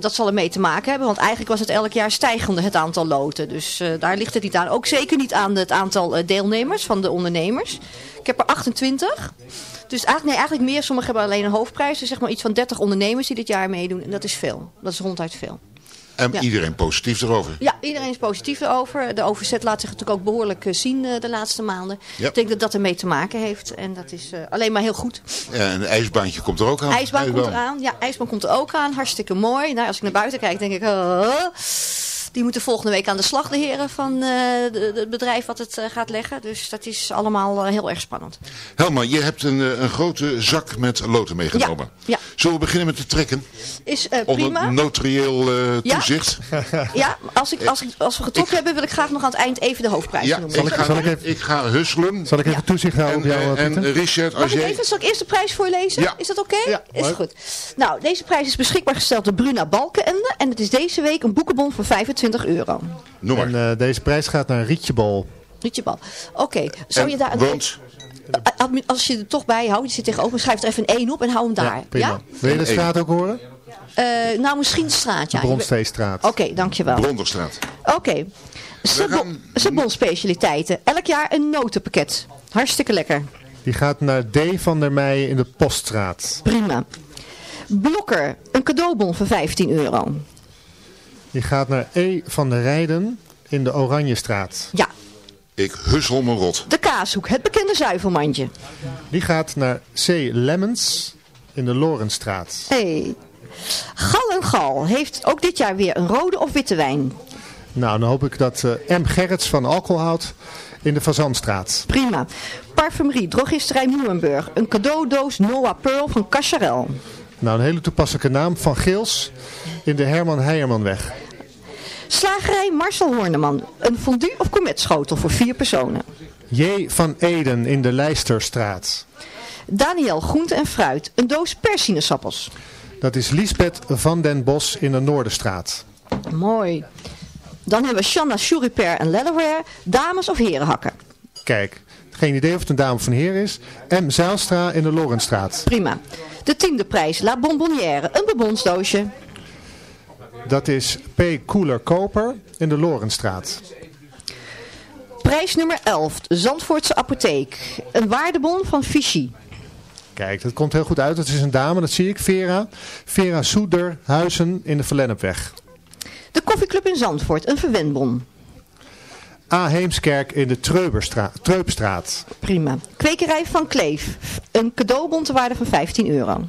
dat zal ermee te maken hebben. Want eigenlijk was het elk jaar stijgende het aantal loten. Dus daar ligt het niet aan. Ook zeker niet aan het aantal deelnemers van de ondernemers. Ik heb er 28. Dus eigenlijk, nee, eigenlijk meer. Sommigen hebben alleen een hoofdprijs. Dus zeg maar iets van 30 ondernemers die dit jaar meedoen. En dat is veel. Dat is ronduit veel. En Ja. iedereen positief erover. Ja, iedereen is positief erover. De overzet laat zich natuurlijk ook behoorlijk eh, zien eh, de laatste maanden. Ja. Ik denk dat dat ermee te maken heeft. En dat is eh, alleen maar heel goed. Ja, en een ijsbaantje komt er ook aan. IJsbaan komt IJsbaan. eraan. Ja, ijsbaan komt er ook aan. Hartstikke mooi. Nou, als ik naar buiten kijk, denk ik... oh. Die moeten volgende week aan de slag, de heren van eh, het bedrijf wat het eh, gaat leggen. Dus dat is allemaal eh, heel erg spannend. Helma, je hebt een, een grote zak met loten meegenomen. Ja, Zullen we beginnen met het trekken? is eh, Onder prima. notarieel eh, Ja. toezicht. Ja, als, ik, als, ik, als we getrokken hebben, wil ik graag nog aan het eind even de hoofdprijs Ja, noemen. ik, ga, ik, ga husselen. Zal ik even toezicht houden op jou, En, eh, en Pieter? Richard, Mag als ik jij... even, zal ik eerst de prijs voorlezen? Ja. Is dat oké? is leuk. goed. Nou, deze prijs is beschikbaar gesteld door Bruna Balkenende. En het is deze week een boekenbon voor 25 euro. Noem maar. En eh, deze prijs gaat naar Rietje Bol. Rietje Bal. Oké, zou En je daar... een- Eh, admi- Als je er toch bij houdt, je zit tegenover, schrijf er even een 1 op en hou hem daar. prima. Ja? Wil je de straat ook horen? Eh, nou, misschien de straat, ja. Bronsteestraat. Oké, dankjewel. Bronderstraat. Oké. Sabon, Sabon specialiteiten. Elk jaar een notenpakket. Hartstikke lekker. Die gaat naar D van der Meijen in de Poststraat. Prima. Blokker, een cadeaubon voor 15 euro. Die gaat naar E van der Rijden in de Oranjestraat. Ja. Ik hussel me rot. De kaashoek, het bekende zuivelmandje. Die gaat naar C. Lemmens in de Lorenstraat. Hey. Gal en Gal heeft ook dit jaar weer een rode of witte wijn. Nou, dan hoop ik dat eh, M. Gerrits van Alcoholhout in de Fazanstraat. Prima. Parfumerie, drogisterij Moerenburg. Een cadeaudoos Noah Pearl van Cacharel. Nou, een hele toepasselijke naam. Van Geels in de Herman Heijermanweg. Slagerij Marcel Horneman. Een fondue of cometschotel voor vier personen. J. van Eden in de Leisterstraat. Daniel Groente en Fruit. Een doos persinesappels. Dat is Lisbeth van den Bos in de Noorderstraat. Mooi. Dan hebben we Shanna Shuriper en Leatherware. Dames of herenhakken. Kijk, geen idee of het een dame of een heer is. M. Zijlstra in de Lorenstraat. Prima. De tiende prijs. La Bonbonnière. Een bonbonsdoosje. Dat is P. Koeler Koper in de Lorenstraat. Prijs nummer 11. De Zandvoortse apotheek. Een waardebon van Vichy. Kijk, dat komt heel goed uit. Dat is een dame, dat zie ik. Vera. Vera Soeder Huizen in de Verlennepweg. De koffieclub in Zandvoort. Een verwendbon. A. Heemskerk in de Treupstraat. Prima. Kwekerij van Kleef. Een cadeaubon te waarde van 15 euro.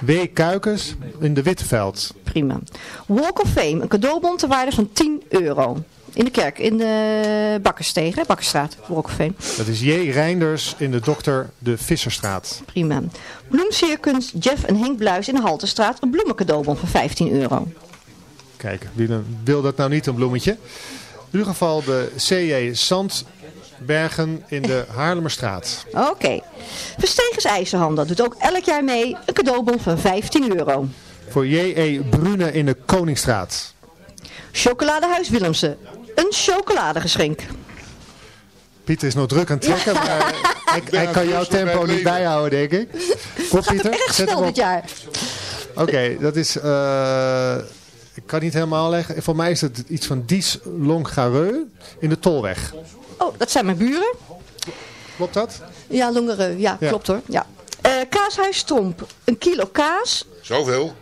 W. Kuikens in de Witteveld. Prima. Walk of Fame. Een cadeaubon te waarde van 10 euro. In de kerk, in de Bakkersteeg, hè? Bakkerstraat, Walk of Fame. Dat is J. Reinders in de Dokter de Visserstraat. Prima. Bloemcircus Jeff en Henk Bluis in de Haltestraat. Een bloemencadeaubon van 15 euro. Kijk, wie wil dat nou niet, een bloemetje? In ieder geval de C.J. Zandbergen in de Haarlemmerstraat. Oké. Verstegers IJzerhandel doet ook elk jaar mee een cadeaubon van 15 euro. Voor J.E. Brune in de Koningsstraat. Chocoladehuis Willemsen. Een chocoladegeschenk. Pieter is nog druk aan het trekken, maar hij, hij kan jouw tempo niet bijhouden, denk ik. Kom, Gaat Pieter, het erg zet snel hem dit op. jaar. Oké, dat is... eh, ik kan niet helemaal leggen. Voor mij is het iets van Dies Longareux in de Tolweg. Oh, dat zijn mijn buren. Klopt dat? Ja, Longereux. Ja, Ja. klopt hoor. Ja. Eh, kaashuis Stromp. Een kilo kaas Zoveel?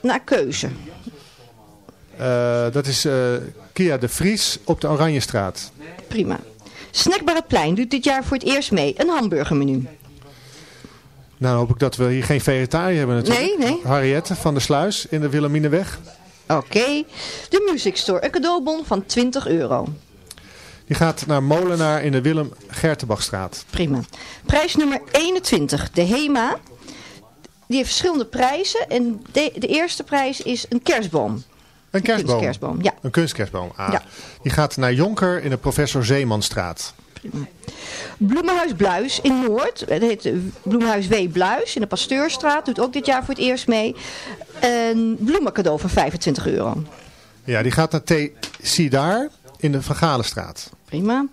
naar keuze. Eh, dat is eh, Kia de Vries op de Oranjestraat. Prima. Snackbar het Plein doet dit jaar voor het eerst mee een hamburgermenu. Nou, dan hoop ik dat we hier geen vegetariër hebben natuurlijk. Nee, nee. Harriette van der Sluis in de Wilhelmineweg. Oké. De Music Store. Een cadeaubon van 20 euro. Die gaat naar Molenaar in de Willem Gertenbachstraat. Prima. Prijs nummer 21. De HEMA. Die heeft verschillende prijzen. En de, de eerste prijs is een kerstboom. Een kerstboom. kunstkerstboom, ja. Een kunstkerstboom. Ah. Ja. Die gaat naar Jonker in de Professor Zeemanstraat. Bloemenhuis Bluis in Noord. Het heet eh, Bloemenhuis W. Bluis in de Pasteurstraat. Doet ook dit jaar voor het eerst mee. Een bloemencadeau van 25 euro. Ja, die gaat naar T. Sidaar in de Van Galenstraat. Prima.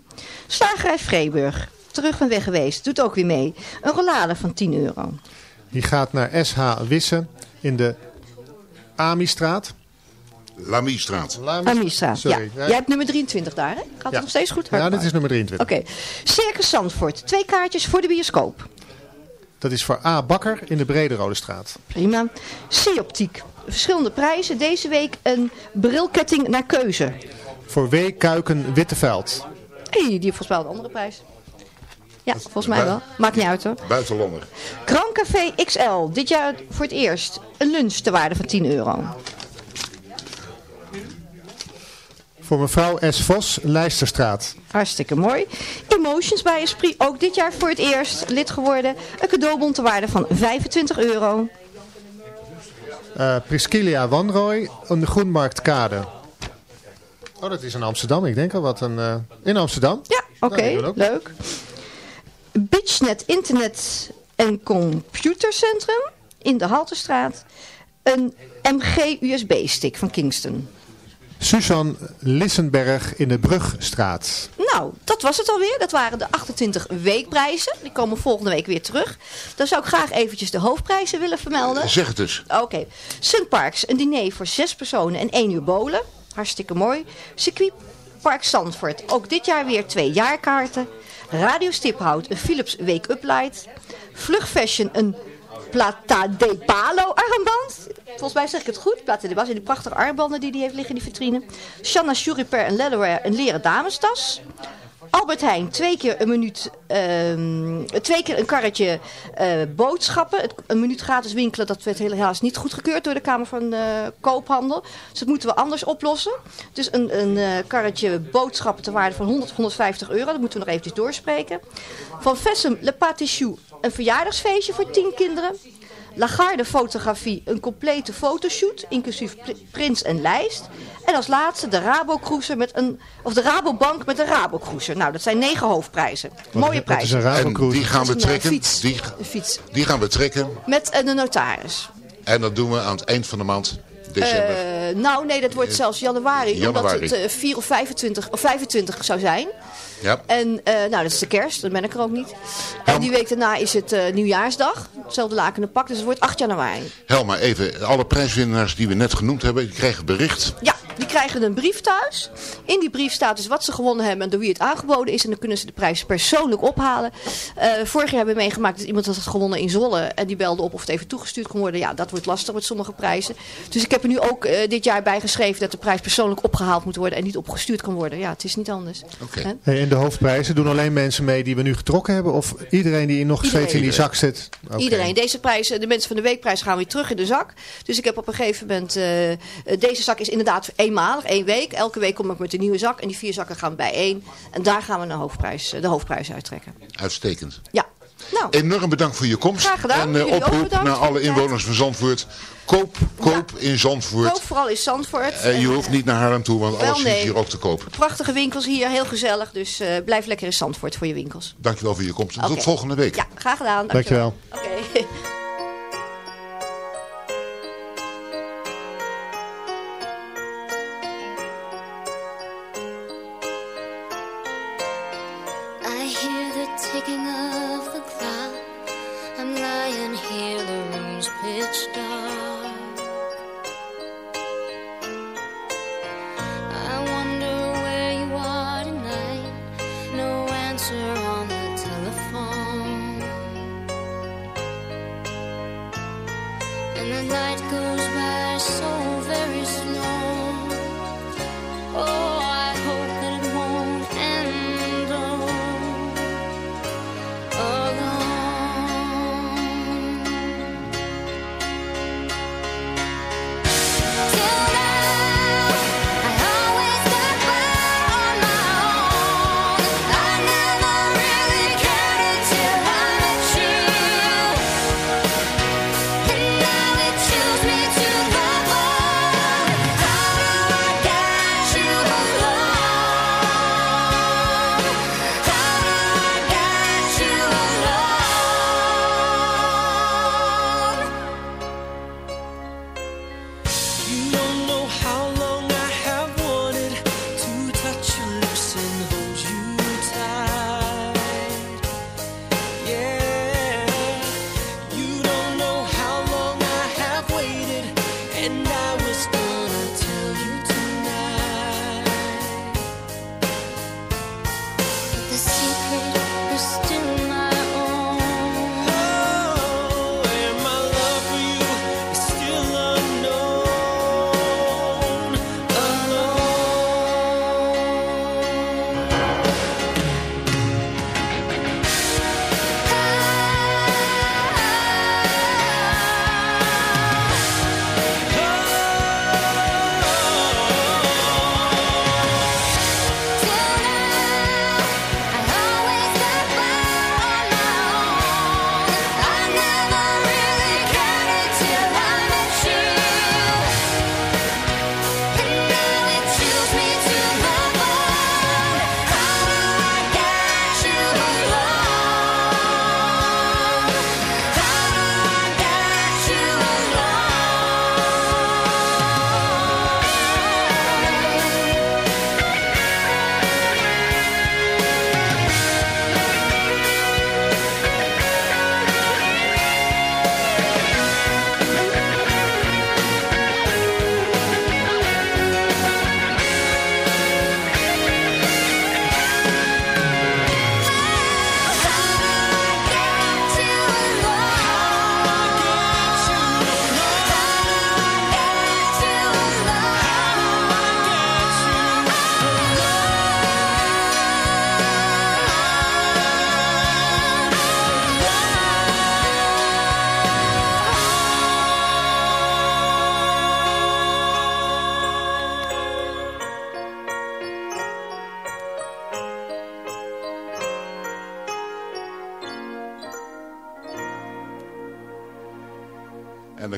Slagerij Vreeburg. Terug van weg geweest. Doet ook weer mee. Een rollade van 10 euro. Die gaat naar SH Wisse in de Amistraat. Lamiestraat. Amistraat. Ja. Sorry. Jij hebt nummer 23 daar, hè? Gaat het nog steeds goed? Ja, dit is nummer 23. Oké. Circus Zandvoort. Twee kaartjes voor de bioscoop. Dat is voor A. Bakker in de Brederode straat. Prima. C-optiek. Verschillende prijzen. Deze week een brilketting naar keuze. Voor W. Kuiken Witteveld. Hé, die heeft volgens mij wel een andere prijs. Ja, volgens mij wel. Maakt niet uit hoor. Buitenlander. Krancafé XL. Dit jaar voor het eerst een lunch te waarde van 10 euro. Voor mevrouw S. Vos, Leisterstraat. Hartstikke mooi. Emotions bij Esprit, ook dit jaar voor het eerst lid geworden. Een cadeaubon te waarde van 25 euro. Uh, Priscilla Wanrooy, aan de Groenmarktkade. Oh, dat is in Amsterdam. Ik denk al wat een... Uh, in Amsterdam? Ja, oké. Okay, leuk. Bitchnet Internet en Computercentrum in de Halterstraat. Een MG USB-stick van Kingston. Susan Lissenberg in de Brugstraat. Nou, dat was het alweer. Dat waren de 28 weekprijzen. Die komen volgende week weer terug. Dan zou ik graag eventjes de hoofdprijzen willen vermelden. Zeg het dus. Oké. Okay. Sunparks, een diner voor zes personen en één uur bolen. Hartstikke mooi. Circuitpark Zandvoort, ook dit jaar weer twee jaarkaarten. Radio Stiphout, een Philips Wake-up Light. Vlugfashion, een Plata de Palo armband. Volgens mij zeg ik het goed. Plata de Palo, die prachtige armbanden die hij heeft liggen in die vitrine. Shanna Shuriper en Leatherware, een leren damestas. Albert Heijn, twee keer een minuut, um, twee keer een karretje uh, boodschappen. Het, een minuut gratis winkelen, dat werd helaas niet goedgekeurd door de Kamer van uh, Koophandel. Dus dat moeten we anders oplossen. Dus een, een uh, karretje boodschappen ter waarde van 100, 150 euro. Dat moeten we nog eventjes doorspreken. Van Vessem Le Patichou, een verjaardagsfeestje voor 10 kinderen. Lagarde fotografie, een complete fotoshoot, inclusief prins en lijst. En als laatste de Rabo Cruiser met een, of de Rabobank met een Rabo Cruiser. Nou, dat zijn negen hoofdprijzen. Mooie prijzen. En die gaan we trekken. Fiets. Die, fiets. die gaan we trekken. Met een notaris. En dat doen we aan het eind van de maand. December. Uh, nou, nee, dat wordt zelfs januari. januari. Omdat het uh, 4 of 25, of 25 zou zijn. Ja. En uh, nou, dat is de kerst, dan ben ik er ook niet. En die week daarna is het uh, nieuwjaarsdag. Hetzelfde lakende pak, dus het wordt 8 januari. Helma, even, alle prijswinnaars die we net genoemd hebben, die krijgen bericht. Ja, die krijgen een brief thuis. In die brief staat dus wat ze gewonnen hebben en door wie het aangeboden is. En dan kunnen ze de prijs persoonlijk ophalen. Uh, vorig jaar hebben we meegemaakt dat iemand had het gewonnen in Zwolle. En die belde op of het even toegestuurd kon worden. Ja, dat wordt lastig met sommige prijzen. Dus ik heb er nu ook uh, dit jaar bij geschreven dat de prijs persoonlijk opgehaald moet worden. En niet opgestuurd kan worden. Ja, het is niet anders. Okay. Hey, en de hoofdprijzen doen alleen mensen mee die we nu getrokken hebben? Of iedereen die nog iedereen. steeds in die zak zit? Okay. Iedereen. Deze prijzen, de mensen van de weekprijs gaan weer terug in de zak. Dus ik heb op een gegeven moment... Uh, deze zak is inderdaad eenmalig, één week. Elke week kom ik met een nieuwe zak. En die vier zakken gaan bijeen. En daar gaan we de hoofdprijs, de hoofdprijs uittrekken. Uitstekend. Ja. Nou, Enorm bedankt voor je komst. Graag gedaan. En uh, oproep naar alle inwoners van Zandvoort. Koop, koop ja. in Zandvoort. Koop vooral in Zandvoort. En je hoeft niet naar Haarlem toe, want Wel, alles nee. is hier ook te kopen. Prachtige winkels hier, heel gezellig. Dus uh, blijf lekker in Zandvoort voor je winkels. Dankjewel voor je komst. Okay. Tot volgende week. Ja, graag gedaan. Dankjewel. Dankjewel. Oké. Okay. Me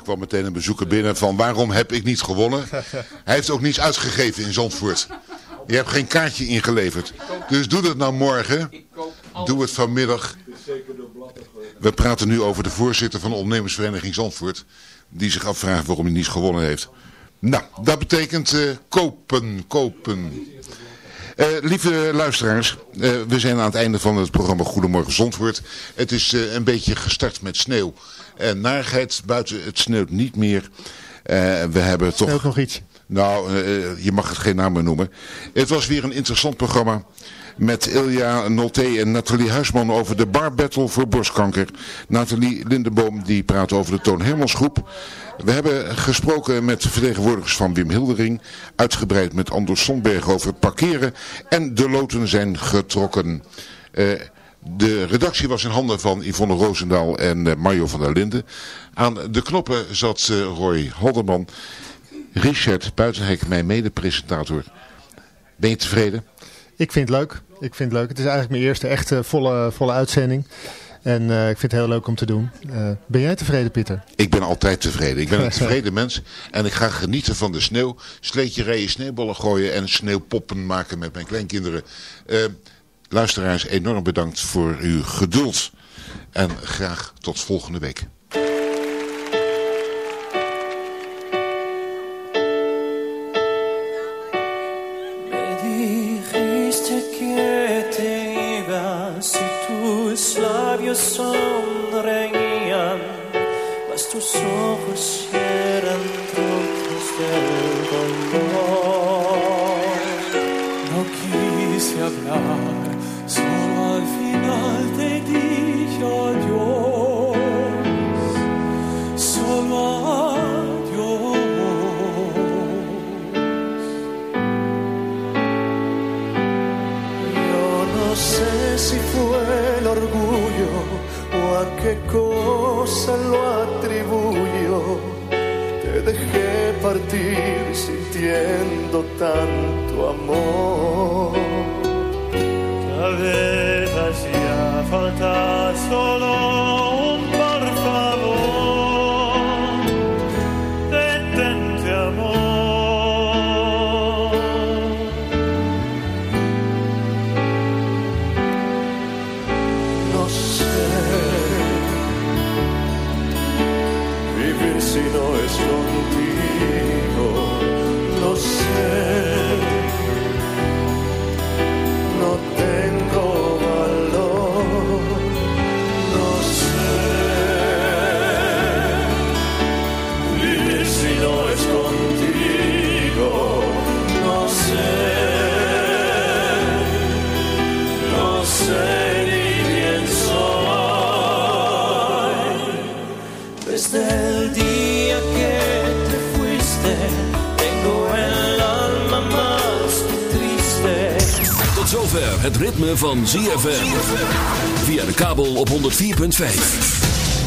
kwam meteen een bezoeker binnen van waarom heb ik niet gewonnen? Hij heeft ook niets uitgegeven in Zandvoort. Je hebt geen kaartje ingeleverd. Dus doe dat nou morgen. Doe het vanmiddag. We praten nu over de voorzitter van de ondernemersvereniging Zandvoort. Die zich afvraagt waarom hij niets gewonnen heeft. Nou, dat betekent uh, kopen, kopen. Uh, lieve luisteraars, uh, we zijn aan het einde van het programma Goedemorgen Zandvoort. Het is een beetje gestart met sneeuw en narigheid. Buiten het sneeuwt niet meer. we hebben toch... Sneeuwt nog iets? Nou, je mag het geen naam meer noemen. Het was weer een interessant programma met Ilja Noté en Nathalie Huisman over de bar battle voor borstkanker. Nathalie Lindeboom die praat over de Toon Hermans groep. We hebben gesproken met vertegenwoordigers van Wim Hildering, uitgebreid met Anders Sonberg over parkeren en de loten zijn getrokken. Uh, de redactie was in handen van Yvonne Roosendaal en uh, Mario van der Linden. Aan de knoppen zat uh, Roy Halderman. Richard Buitenhek, mijn mede-presentator. Ben je tevreden? Ik vind het leuk. Ik vind het leuk. Het is eigenlijk mijn eerste echte volle, volle uitzending. En uh, ik vind het heel leuk om te doen. Uh, ben jij tevreden, Pieter? Ik ben altijd tevreden. Ik ben een tevreden mens. En ik ga genieten van de sneeuw. Sleetje rijden, sneeuwballen gooien en sneeuwpoppen maken met mijn kleinkinderen. Uh, luisteraars, enorm bedankt voor uw geduld. En graag tot volgende week. Cosa lo atribuyo. Te dejé partir sintiendo tanto amor. Het ritme van ZFM. Via de kabel op 104.5.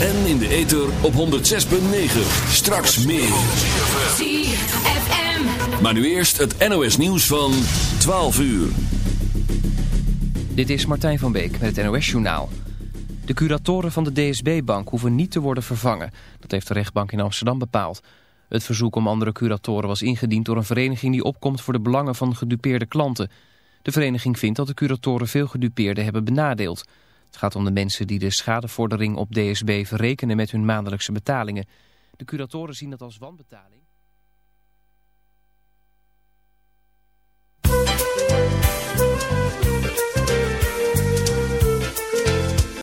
En in de ether op 106.9. Straks meer. ZFM. Maar nu eerst het NOS nieuws van 12 uur. Dit is Martijn van Beek met het NOS-journaal. De curatoren van de DSB-bank hoeven niet te worden vervangen. Dat heeft de rechtbank in Amsterdam bepaald. Het verzoek om andere curatoren was ingediend door een vereniging die opkomt voor de belangen van gedupeerde klanten. De vereniging vindt dat de curatoren veel gedupeerden hebben benadeeld. Het gaat om de mensen die de schadevordering op DSB verrekenen met hun maandelijkse betalingen. De curatoren zien dat als wanbetaling.